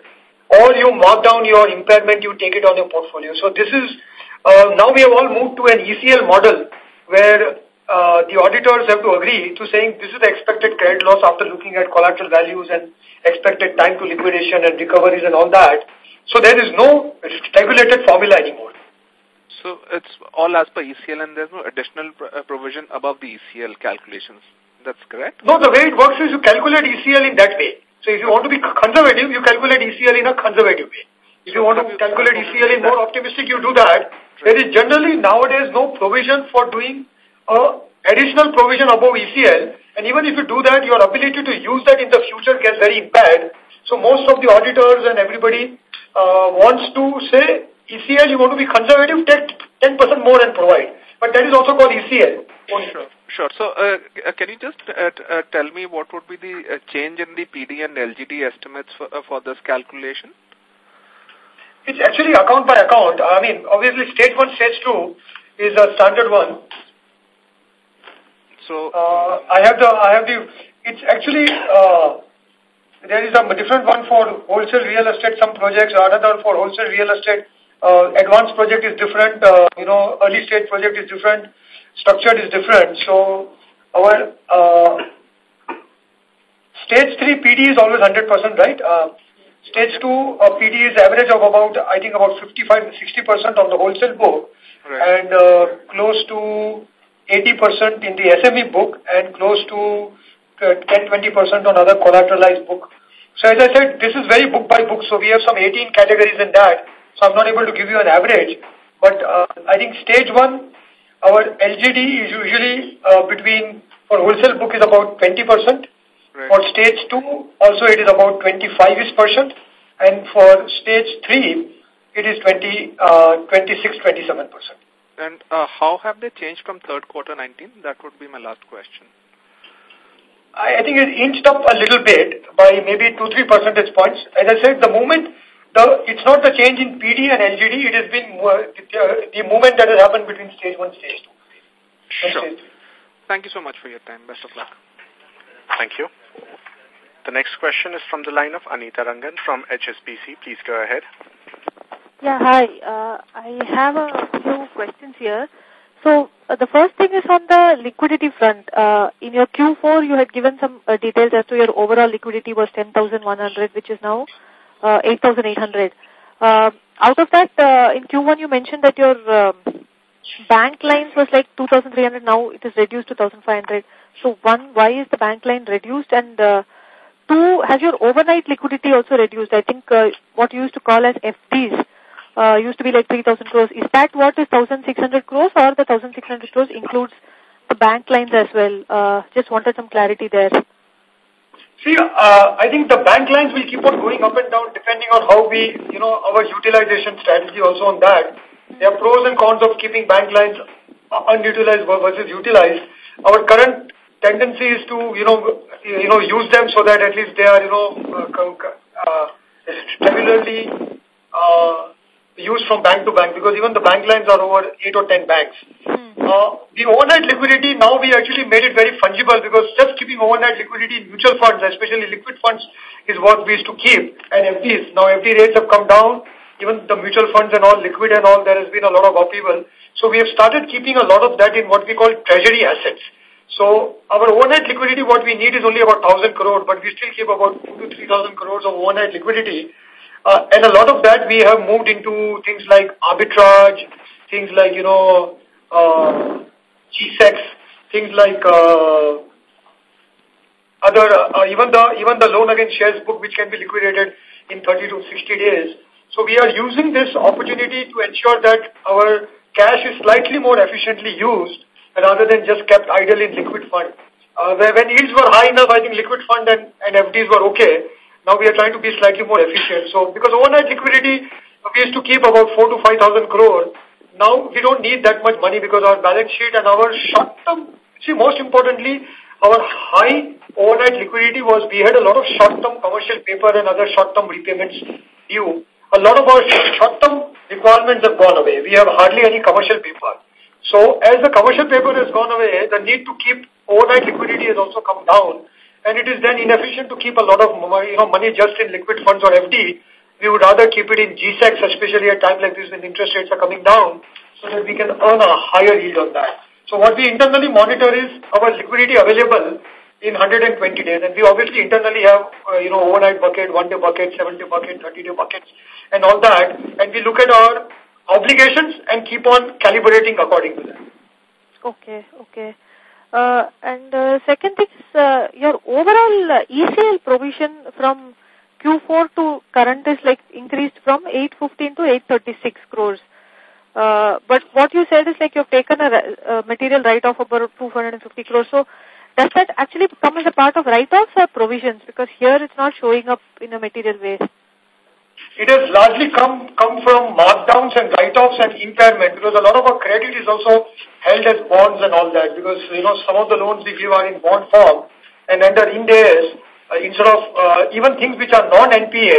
Speaker 2: or you mark down your impairment, you take it on your portfolio. So this is, uh, now we have all moved to an ECL model where uh, the auditors have to agree to saying this is the expected credit loss after looking at collateral values and expected time to liquidation and recoveries and all that. So there is no regulated formula
Speaker 6: anymore. So it's all as per ECL and there's no additional uh, provision above the ECL calculations. That's correct? No, the way it works is you calculate ECL in that
Speaker 2: way. So if you want to be conservative, you calculate ECL in a conservative way. If you want to calculate ECL in more optimistic, you do that. There is generally nowadays no provision for doing a additional provision above ECL. And even if you do that, your ability to use that in the future gets very bad. So most of the auditors and everybody uh, wants to say ECL, you want to be conservative, take 10% more and provide. But that is also called ECL. Oh, sure. Sure.
Speaker 6: So, uh, uh, can you just uh, uh, tell me what would be the uh, change in the PD and LGD
Speaker 2: estimates for, uh, for this calculation? It's actually account by account. I mean, obviously, stage one, stage two is a standard one. So, I have the, I have the, it's actually, there is a different one for wholesale real estate, some projects, another for wholesale real estate, uh, advanced project is different, uh, you know, early stage project is different, structured is different. So our uh, stage three PD is always 100%, right? Stage two PD is average of about, I think, about 55-60% on the wholesale book, right. and close to 80% in the SME book, and close to 10-20% on other collateralized book. So as I said, this is very book by book. So we have some 18 categories in that, so I'm not able to give you an average, but uh, I think stage one, our LGD is usually uh, between, for wholesale book is about 20%. Right. For stage two, also it is about 25-ish percent. And for stage three, it is 20, uh, 26, 27%.
Speaker 6: And uh, how have they changed from third quarter 19? That would be my
Speaker 2: last question. I, I think it inched up a little bit by maybe 2-3 percentage points. As I said, the moment it's not the change in PD and LGD. It has been uh, the movement that has happened between stage one, stage two. Sure. Stage two. Thank
Speaker 4: you so much for your time. Best of luck. Thank you. The next question is from the line of Anita Rangan from HSBC. Please go ahead.
Speaker 1: Yeah, hi. Uh, I have a few questions here. So uh, the first thing is on the liquidity front. Uh, in your Q4, you had given some uh, details as to your overall liquidity was 10,100, which is now uh, 8,800. Uh, out of that, uh, in Q1, you mentioned that your um, bank lines was like 2,300. Now it is reduced to 1,500. So one, why is the bank line reduced? And two, has your overnight liquidity also reduced? I think what you used to call as FDs uh, used to be like 3,000 crores. Is that what is 1,600 crores or the 1,600 crores includes the bank lines as well? Uh, just wanted some clarity there.
Speaker 2: See, uh, I think the bank lines will keep on going up and down depending on how we, you know, our utilization strategy also on that. There are pros and cons of keeping bank lines unutilized versus utilized. Our current tendency is to, you know, you know, use them so that at least they are, you know, uh, uh, regularly uh, used from bank to bank because even the bank lines are over 8 or 10 banks. Mm. Uh, the overnight liquidity, now we actually made it very fungible because just keeping overnight liquidity in mutual funds, especially liquid funds, is what we used to keep and FDs. Now FD rates have come down. Even the mutual funds and all, liquid and all, there has been a lot of upheaval. So we have started keeping a lot of that in what we call treasury assets. So our overnight liquidity, what we need is only about 1,000 crore, but we still keep about 2 to 3,000 crores of overnight liquidity uh, and a lot of that we have moved into things like arbitrage, things like, you know, uh, G-secs, things like uh, other, uh, uh, even the even the loan against shares book which can be liquidated in 30 to 60 days. So we are using this opportunity to ensure that our cash is slightly more efficiently used rather than just kept idle in liquid fund. Uh, when yields were high enough, I think liquid fund and, and FDs were okay. Now we are trying to be slightly more efficient. So because overnight liquidity, we used to keep about four to 5,000 crore. Now we don't need that much money because our balance sheet and our short-term, see most importantly, our high overnight liquidity was we had a lot of short-term commercial paper and other short-term repayments due. A lot of our short-term requirements have gone away. We have hardly any commercial paper. So as the commercial paper has gone away, the need to keep overnight liquidity has also come down and it is then inefficient to keep a lot of you know, money just in liquid funds or FD. We would rather keep it in GSECs, especially at time like this when interest rates are coming down, so that we can earn a higher yield on that. So what we internally monitor is our liquidity available in 120 days. And we obviously internally have, uh, you know, overnight bucket, one-day bucket, seven-day bucket, 30-day buckets, and all that. And we look at our obligations and keep on calibrating according to that.
Speaker 1: Okay, okay. Uh, and uh, second thing is uh, your overall ECL provision from Q4 to current is like increased from 815 to 836 crores. Uh, but what you said is like you've taken a, a material write-off about 250 crores. So does that actually come as a part of write-offs or provisions? Because here it's not showing up in a material way.
Speaker 2: It has largely come, come from markdowns and write-offs and impairment because a lot of our credit is also held as bonds and all that because, you know, some of the loans we give are in bond form and under INDAS, uh, instead of uh, even things which are non-NPA,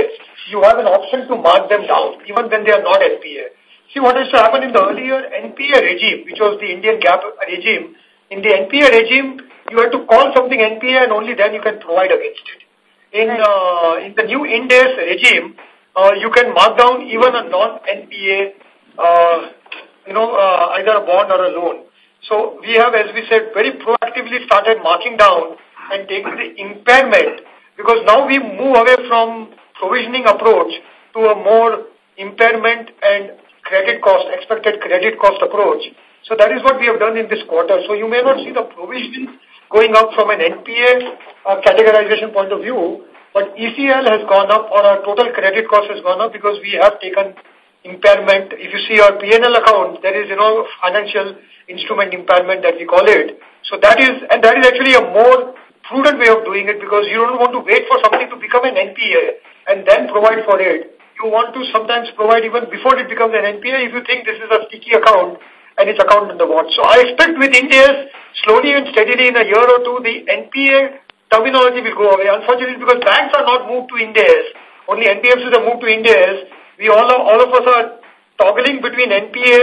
Speaker 2: you have an option to mark them down even when they are not NPA. See what used to happen in the earlier NPA regime, which was the Indian GAAP regime. In the NPA regime, you had to call something NPA and only then you can provide against it. In, uh, in the new INDAS regime, uh, you can mark down even a non-NPA, uh, you know, uh, either a bond or a loan. So we have, as we said, very proactively started marking down and taking the impairment because now we move away from provisioning approach to a more impairment and credit cost, expected credit cost approach. So that is what we have done in this quarter. So you may not see the provision going up from an NPA uh, categorization point of view, but ECL has gone up or our total credit cost has gone up because we have taken impairment. If you see our PNL account, there is, you know, financial instrument impairment that we call it. So that is, and that is actually a more prudent way of doing it because you don't want to wait for something to become an NPA and then provide for it. You want to sometimes provide even before it becomes an NPA if you think this is a sticky account and it's account in the watch. So I expect with INDAS slowly and steadily in a year or two, the NPA terminology will go away. Unfortunately, because banks are not moved to INDAS, only NBFCs are moved to INDAS, we all, are, all of us are toggling between NPA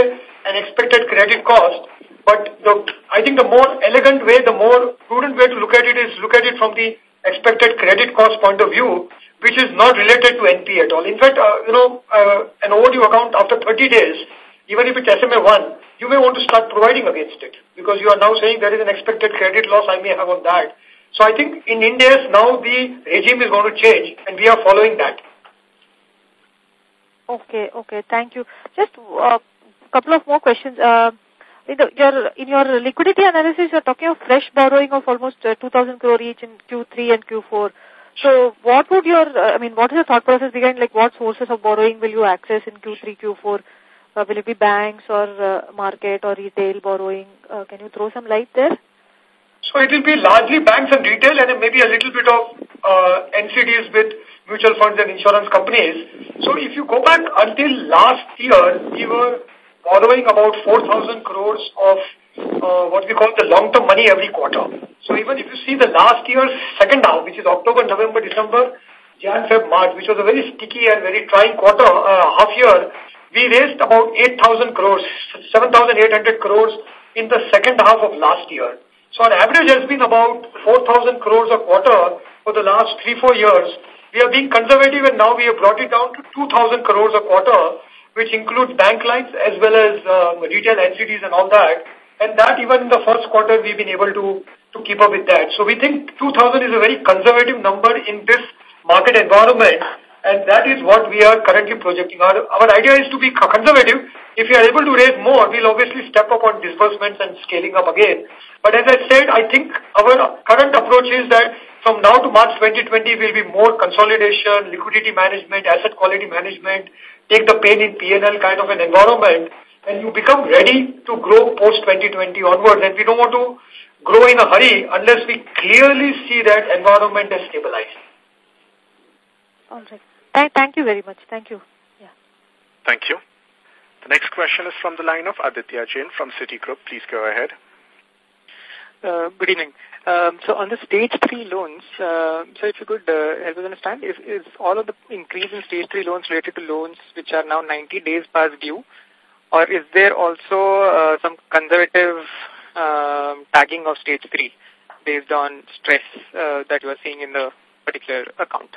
Speaker 2: and expected credit cost. But the, I think the more elegant way, the more prudent way to look at it is look at it from the expected credit cost point of view, which is not related to NPA at all. In fact, uh, you know, uh, an overdue account after 30 days, even if it's SMA1, you may want to start providing against it because you are now saying there is an expected credit loss I may have on that. So I think in India now the regime is going to change and we are following that.
Speaker 1: Okay, okay, thank you. Just a uh, couple of more questions. Uh, in, the, your, in your liquidity analysis, you're talking of fresh borrowing of almost uh, 2,000 crore each in Q3 and Q4. So what would your, uh, I mean, what is the thought process behind, like what sources of borrowing will you access in Q3, Q4? Uh, will it be banks or market or retail borrowing? can you throw some light there?
Speaker 2: So It will be largely banks and retail and maybe a little bit of uh, NCDs with mutual funds and insurance companies. So If you go back until last year, we were borrowing about 4,000 crores of uh, what we call the long-term money every quarter. So Even if you see the last year's second half, which is October, November, December, Jan, Feb, March, which was a very sticky and very trying quarter, uh, half year, we raised about 8,000 crores, 7,800 crores in the second half of last year. So on average has been about 4,000 crores a quarter for the last three, four years. We are being conservative and now we have brought it down to 2,000 crores a quarter, which includes bank lines as well as um, retail entities and all that. And that even in the first quarter, we've been able to, to keep up with that. So we think 2,000 is a very conservative number in this market environment and that is what we are currently projecting. Our, our idea is to be conservative. If we are able to raise more, we'll obviously step up on disbursements and scaling up again. But as I said, I think our current approach is that from now to March 2020 will be more consolidation, liquidity management, asset quality management, take the pain in P&L kind of an environment, and you become ready to grow post-2020 onwards. And we don't want to grow in a hurry unless we clearly see that environment is stabilized.
Speaker 1: All right. Th thank you very much. Thank you. Yeah.
Speaker 2: Thank you. The next question
Speaker 4: is from the line of Aditya Jain from Citigroup. Please go ahead. Uh, good evening.
Speaker 2: Um, so on the stage three loans, uh, so if you could uh, help us understand, is, is all of the increase in stage three loans related to loans which are now 90 days past due, or is there also uh, some conservative um, tagging of stage three based on stress uh, that you are seeing in the particular account?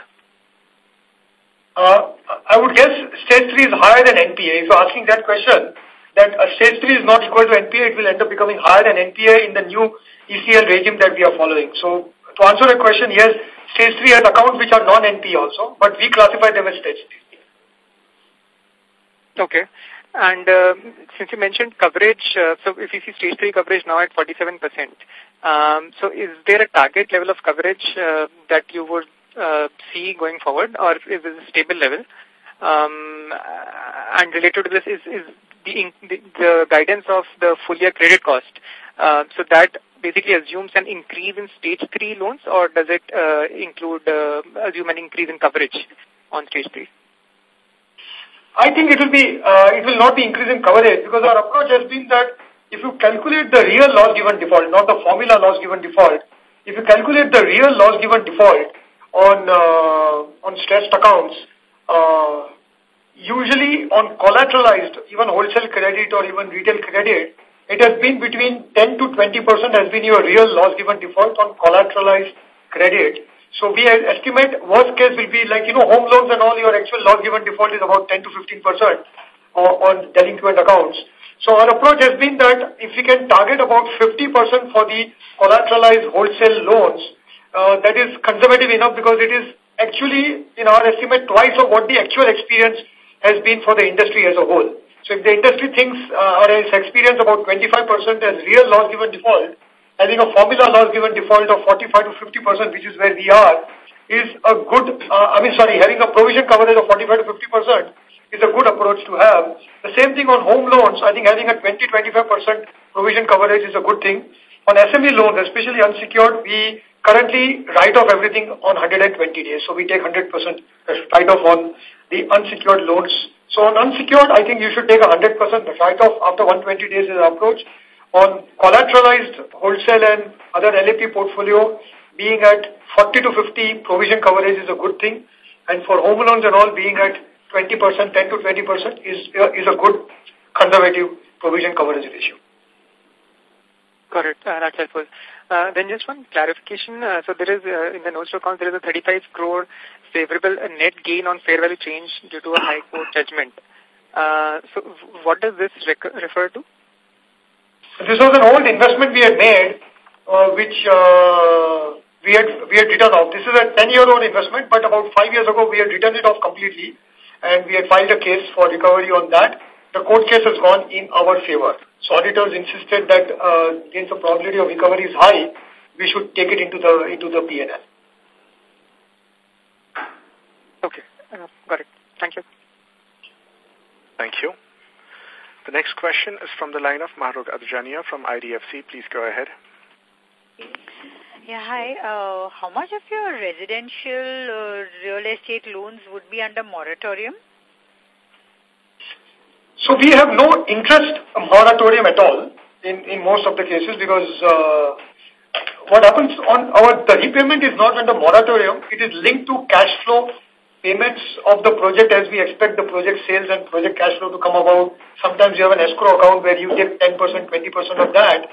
Speaker 2: Uh, I would guess stage 3 is higher than NPA. If you're asking that question, that uh, stage 3 is not equal to NPA, it will end up becoming higher than NPA in the new ECL regime that we are following. So to answer the question, yes, stage 3 has accounts which are non-NPA also, but we classify them as stage 3. Okay. And uh, since you mentioned coverage, uh, so if you see stage 3 coverage now at 47%, um, so is there a target level of coverage uh, that you would uh, see going forward or is it a stable level? Um,
Speaker 7: uh, and related to this
Speaker 2: is, is the, the, the guidance of the full year credit cost. Uh, so that basically assumes an increase in stage 3 loans or does it uh, include uh, assume an increase in coverage on stage 3? I think it will be uh, it will not be increase in coverage because our approach has been that if you calculate the real loss given default, not the formula loss given default, if you calculate the real loss given default, on uh, on stressed accounts, uh, usually on collateralized, even wholesale credit or even retail credit, it has been between 10 to 20% has been your real loss given default on collateralized credit. So we estimate worst case will be like, you know, home loans and all your actual loss given default is about 10 to 15% uh, on delinquent accounts. So our approach has been that if we can target about 50% for the collateralized wholesale loans, uh, that is conservative enough because it is actually, in our estimate, twice of what the actual experience has been for the industry as a whole. So if the industry thinks uh, or has experienced about 25% as real loss given default, I think a formula loss given default of 45 to 50%, which is where we are, is a good, uh, I mean, sorry, having a provision coverage of 45 to 50% is a good approach to have. The same thing on home loans. I think having a 20-25% provision coverage is a good thing. On SME loans, especially unsecured, we currently write off everything on 120 days. So we take 100% write off on the unsecured loans. So on unsecured, I think you should take 100% write off after 120 days is approach. On collateralized wholesale and other LAP portfolio, being at 40 to 50 provision coverage is a good thing. And for home loans and all, being at 20%, 10 to 20% is, is a good conservative provision coverage ratio. Got it. Uh, that's helpful. Uh, then just one clarification. Uh, so there is, uh, in the notes account, there is a 35 crore favorable uh, net gain on fair value change due to a high court judgment. Uh, so what does this refer to? This was an old investment we had made, uh, which uh, we had we had written off. This is a 10-year-old investment, but about five years ago we had written it off completely, and we had filed a case for recovery on that the court case has gone in our favor. So auditors insisted that uh, since the probability of recovery is high, we should take it into the into the PNL. Okay, uh, got it. Thank you. Thank you. The
Speaker 4: next question is from the line of Mahrukh Adajania from IDFC. Please go ahead.
Speaker 1: Yeah, hi. Uh, how much of your residential uh, real estate loans would be under moratorium?
Speaker 2: So we have no interest moratorium at all in, in most of the cases because uh, what happens on our, the repayment is not under moratorium. It is linked to cash flow payments of the project as we expect the project sales and project cash flow to come about. Sometimes you have an escrow account where you get 10%, 20% of that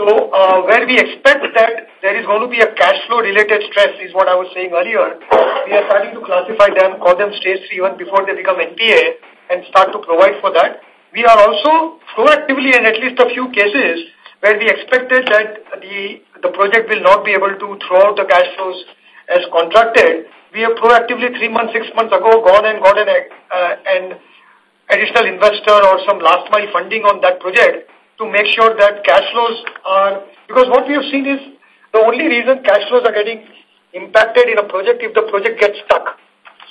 Speaker 2: so uh, Where we expect that there is going to be a cash flow related stress is what I was saying earlier. We are starting to classify them, call them stage 3 even before they become NPA and start to provide for that. We are also proactively in at least a few cases where we expected that the, the project will not be able to throw out the cash flows as contracted. We have proactively three months, six months ago gone and got an, uh, an additional investor or some last mile funding on that project to make sure that cash flows are, because what we have seen is the only reason cash flows are getting impacted in a project if the project gets stuck.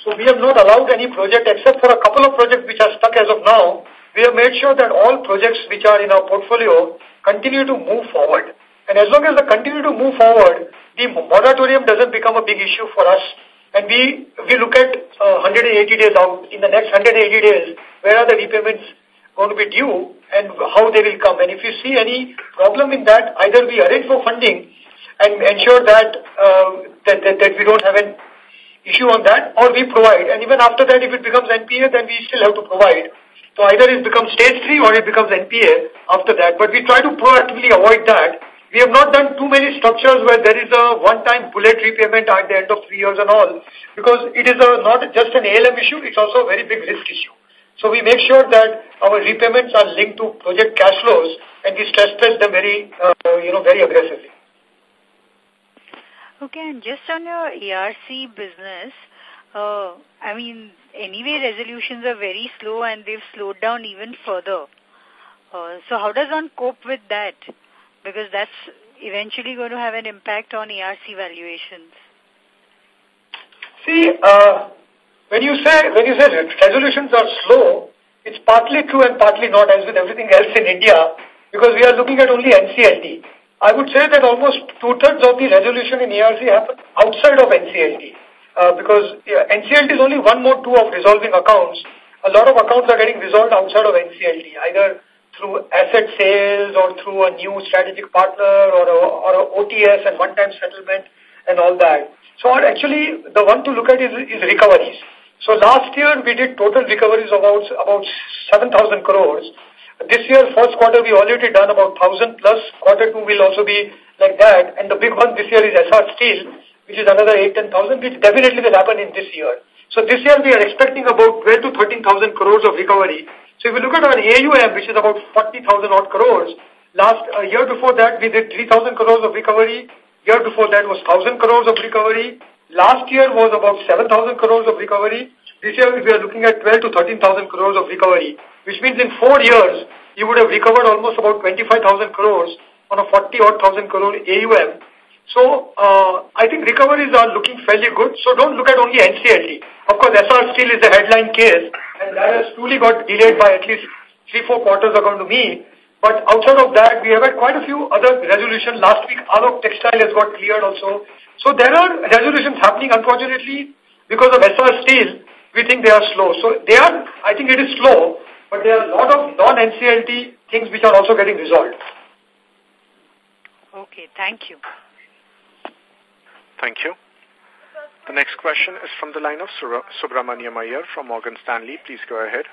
Speaker 2: So we have not allowed any project except for a couple of projects which are stuck as of now. We have made sure that all projects which are in our portfolio continue to move forward. And as long as they continue to move forward, the moratorium doesn't become a big issue for us. And we, we look at uh, 180 days out. In the next 180 days, where are the repayments going to be due and how they will come. And if you see any problem in that, either we arrange for funding and ensure that, uh, that, that, that, we don't have an issue on that or we provide. And even after that, if it becomes NPA, then we still have to provide. So either it becomes stage 3 or it becomes NPA after that. But we try to proactively avoid that. We have not done too many structures where there is a one-time bullet repayment at the end of three years and all because it is a, not just an ALM issue, it's also a very big risk issue. So we make sure that our repayments are linked to project cash flows and we stress test them very, uh, you know, very aggressively.
Speaker 1: Okay, and just on your ARC business, uh, I mean, anyway, resolutions are very slow and they've slowed down even further. Uh, so how does one cope with that? Because that's eventually going to have an impact on ARC valuations.
Speaker 2: See, uh, when you say when you say resolutions are slow, it's partly true and partly not, as with everything else in India, because we are looking at only NCLT. I would say that almost two-thirds of the resolution in ARC happen outside of NCLT, uh, because yeah, NCLT is only one more tool of resolving accounts. A lot of accounts are getting resolved outside of NCLT, either through asset sales or through a new strategic partner or a, or a OTS and one-time settlement and all that. So actually, the one to look at is, is recoveries. So last year we did total recoveries about, about 7,000 crores. This year, first quarter, we already done about 1,000 plus. Quarter two will also be like that. And the big one this year is Essar Steel, which is another 8-10,000, which definitely will happen in this year. So this year we are expecting about 12 to 13,000 crores of recovery. So if you look at our AUM, which is about 40,000 odd crores, last uh, year before that we did 3,000 crores of recovery. Year before that was 1,000 crores of recovery. Last year was about 7,000 crores of recovery. This year we are looking at 12 to 13,000 crores of recovery, which means in four years, you would have recovered almost about 25,000 crores on a 40 odd thousand crore AUM. So uh, I think recoveries are looking fairly good. So don't look at only NCLT. Of course, Essar Steel is the headline case, and that has truly got delayed by at least three, four quarters according to me. But outside of that, we have had quite a few other resolutions. Last week, Alok Textile has got cleared also. So there are resolutions happening, unfortunately, because of Essar Steel, we think they are slow. So they are, I think it is slow, but there are a lot of non-NCLT things which are also getting resolved.
Speaker 1: Okay, thank you.
Speaker 2: Thank you.
Speaker 4: The next question is from the line of Subramaniam Iyer from Morgan Stanley. Please go ahead.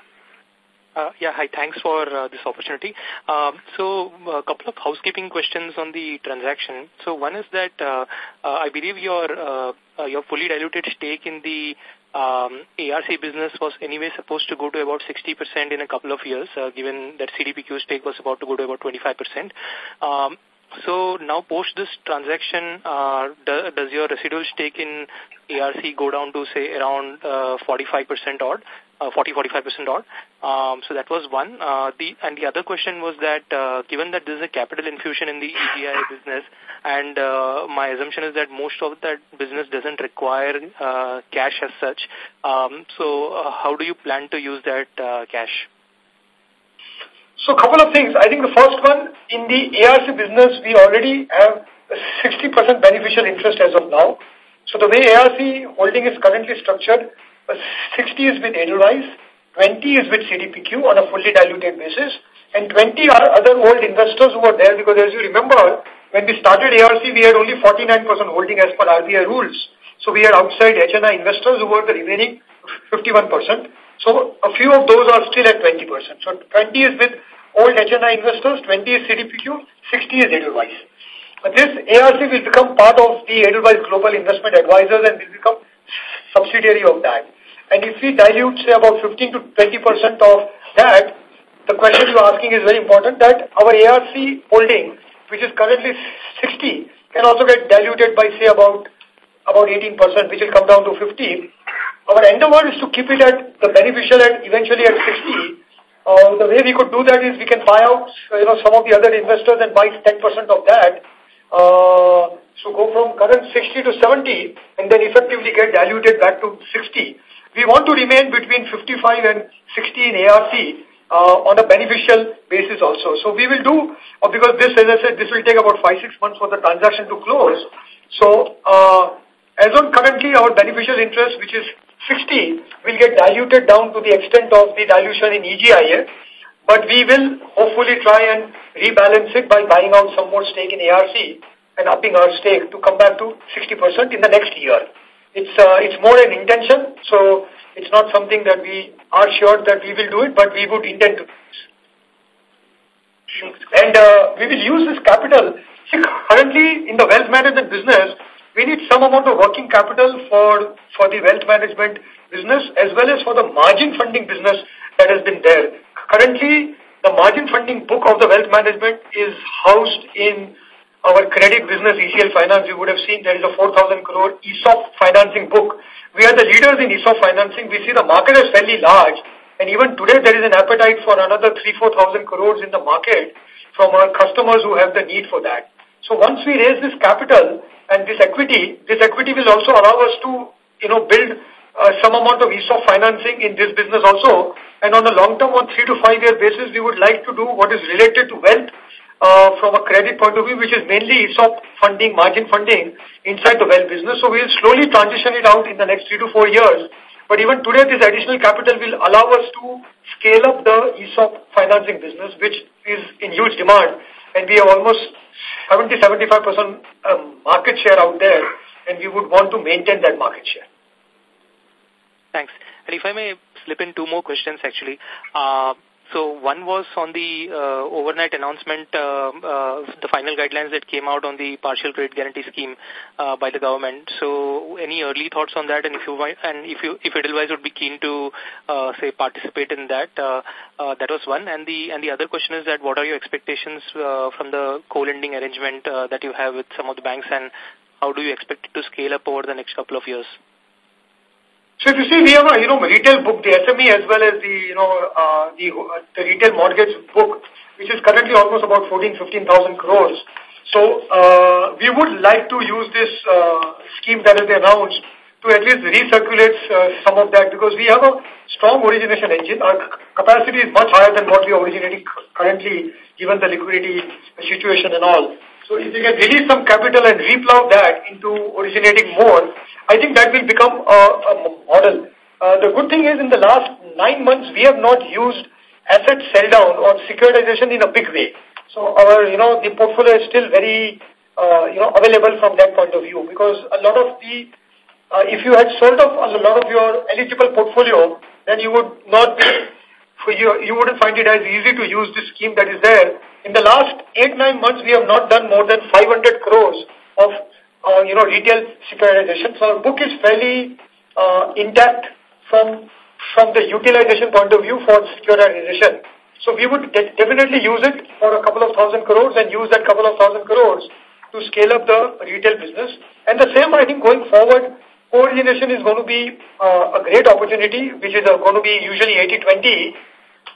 Speaker 4: Uh, yeah, hi. Thanks for uh, this
Speaker 7: opportunity. Um, so a couple of housekeeping questions on the transaction. So one is that uh, uh I believe your uh, uh, your fully diluted stake in the um, ARC business was anyway supposed to go to about 60% in a couple of years, given that CDPQ stake was about to go to about 25%. Um, so now post this transaction, uh, do, does your residual stake in ARC go down to say around uh, 45% odd? uh, 40 45% odd. Um, so that was one. Uh, the And the other question was that uh, given that there's a capital infusion in the EGI business, and uh, my assumption is that most of that business doesn't require uh, cash as such, um, so uh, how do you plan to use that uh, cash?
Speaker 2: So a couple of things. I think the first one, in the ARC business, we already have 60% beneficial interest as of now. So the way ARC holding is currently structured, 60 is with Edelweiss, 20 is with CDPQ on a fully diluted basis, and 20 are other old investors who are there because as you remember, when we started ARC, we had only 49% holding as per RBI rules. So we had outside HNI investors who were the remaining 51%. So a few of those are still at 20%. So 20 is with old HNI investors, 20 is CDPQ, 60 is Edelweiss. But this ARC will become part of the Edelweiss Global Investment Advisors and will become subsidiary of that. And if we dilute, say, about 15 to 20% of that, the question you're asking is very important that our ARC holding, which is currently 60, can also get diluted by, say, about about 18%, which will come down to 15. Our endeavor is to keep it at the beneficial and eventually at 60. Uh, the way we could do that is we can buy out you know, some of the other investors and buy 10% of that uh, so go from current 60 to 70 and then effectively get diluted back to 60. We want to remain between 55 and 60 in ARC uh, on a beneficial basis also. So we will do, uh, because this, as I said, this will take about 5-6 months for the transaction to close. So uh, as on currently, our beneficial interest, which is 60, will get diluted down to the extent of the dilution in EGIA, but we will hopefully try and rebalance it by buying out some more stake in ARC and upping our stake to come back to 60% in the next year. It's, uh, it's more an intention, so it's not something that we are sure that we will do it, but we would intend to do it. And uh, we will use this capital. See, currently in the wealth management business, we need some amount of working capital for, for the wealth management business as well as for the margin funding business that has been there. Currently, the margin funding book of the wealth management is housed in our credit business, ECL Finance. You would have seen there is a 4,000 crore ESOP financing book. We are the leaders in ESOP financing. We see the market is fairly large. And even today, there is an appetite for another three, 4,000 crores in the market from our customers who have the need for that. So once we raise this capital and this equity, this equity will also allow us to, you know, build uh, some amount of ESOP financing in this business also. And on a long term, on three to five year basis, we would like to do what is related to wealth uh, from a credit point of view, which is mainly ESOP funding, margin funding inside the wealth business. So we'll slowly transition it out in the next three to four years. But even today, this additional capital will allow us to scale up the ESOP financing business, which is in huge demand. And we have almost 70-75% um, market share out there, and we would want to maintain that market share.
Speaker 7: Thanks. And if I may slip in two more questions, actually. Uh, so one was on the uh, overnight announcement, uh, uh, the final guidelines that came out on the partial credit guarantee scheme uh, by the government. So any early thoughts on that? And if you and if you if Edelweiss would be keen to uh, say participate in that, uh, uh, that was one. And the and the other question is that what are your expectations uh, from the co-lending arrangement uh, that you have with some of the banks, and how do you expect it to scale up over the next couple of years?
Speaker 2: So, If you see, we have a, you know, retail book, the SME as well as the, you know, uh, the, uh, the retail mortgage book, which is currently almost about fourteen, fifteen thousand crores. So, uh, we would like to use this, uh, scheme that has been announced to at least recirculate uh, some of that because we have a strong origination engine. Our capacity is much higher than what we are originating currently given the liquidity situation and all. So if you can release some capital and replow that into originating more, I think that will become a, a model. Uh, the good thing is in the last nine months, we have not used asset sell down or securitization in a big way. So our, you know, the portfolio is still very, uh, you know, available from that point of view because a lot of the, uh, if you had sold off a lot of your eligible portfolio, then you would not be you wouldn't find it as easy to use the scheme that is there. In the last eight, nine months, we have not done more than 500 crores of, uh, you know, retail securitization. So our book is fairly uh, intact from from the utilization point of view for securitization. So we would de definitely use it for a couple of thousand crores and use that couple of thousand crores to scale up the retail business. And the same, I think, going forward, co-origination is going to be uh, a great opportunity, which is uh, going to be usually 80-20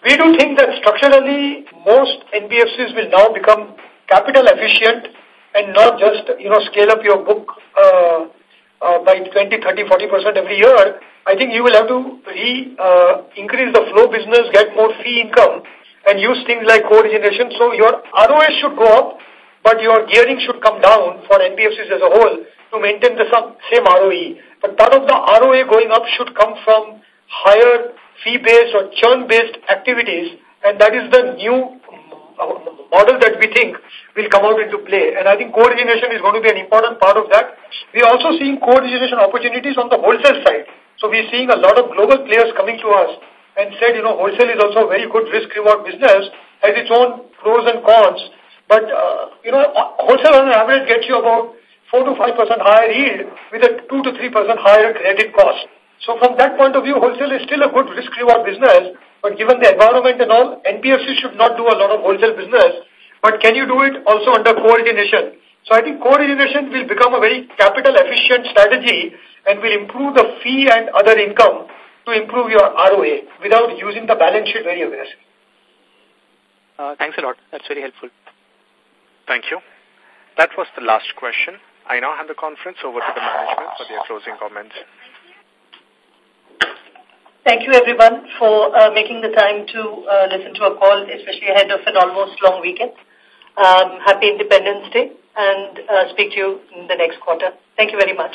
Speaker 2: we do think that structurally most NBFCs will now become capital efficient and not just, you know, scale up your book uh, uh, by 20, 30, 40% every year. I think you will have to re, uh, increase the flow business, get more fee income and use things like co-origination. So your ROA should go up, but your gearing should come down for NBFCs as a whole to maintain the same ROE. But part of the ROA going up should come from higher fee-based or churn-based activities, and that is the new uh, model that we think will come out into play. And I think co is going to be an important part of that. We are also seeing co opportunities on the wholesale side. So we are seeing a lot of global players coming to us and said, you know, wholesale is also a very good risk-reward business, has its own pros and cons. But, uh, you know, uh, wholesale on average gets you about 4 to 5% higher yield with a 2 to 3% higher credit cost. So from that point of view, wholesale is still a good risk-reward business, but given the environment and all, NBFC should not do a lot of wholesale business, but can you do it also under co-origination? So I think co-origination will become a very capital-efficient strategy and will improve the fee and other income to improve your ROA without using the balance sheet very aggressively.
Speaker 7: Uh,
Speaker 4: thanks a lot. That's very helpful. Thank you. That was the last question. I now hand the conference over to the management for their closing comments.
Speaker 1: Thank you, everyone, for uh, making the time to uh, listen to a call, especially ahead of an almost long weekend. Um, happy Independence Day and uh, speak to you in the next quarter. Thank you very much.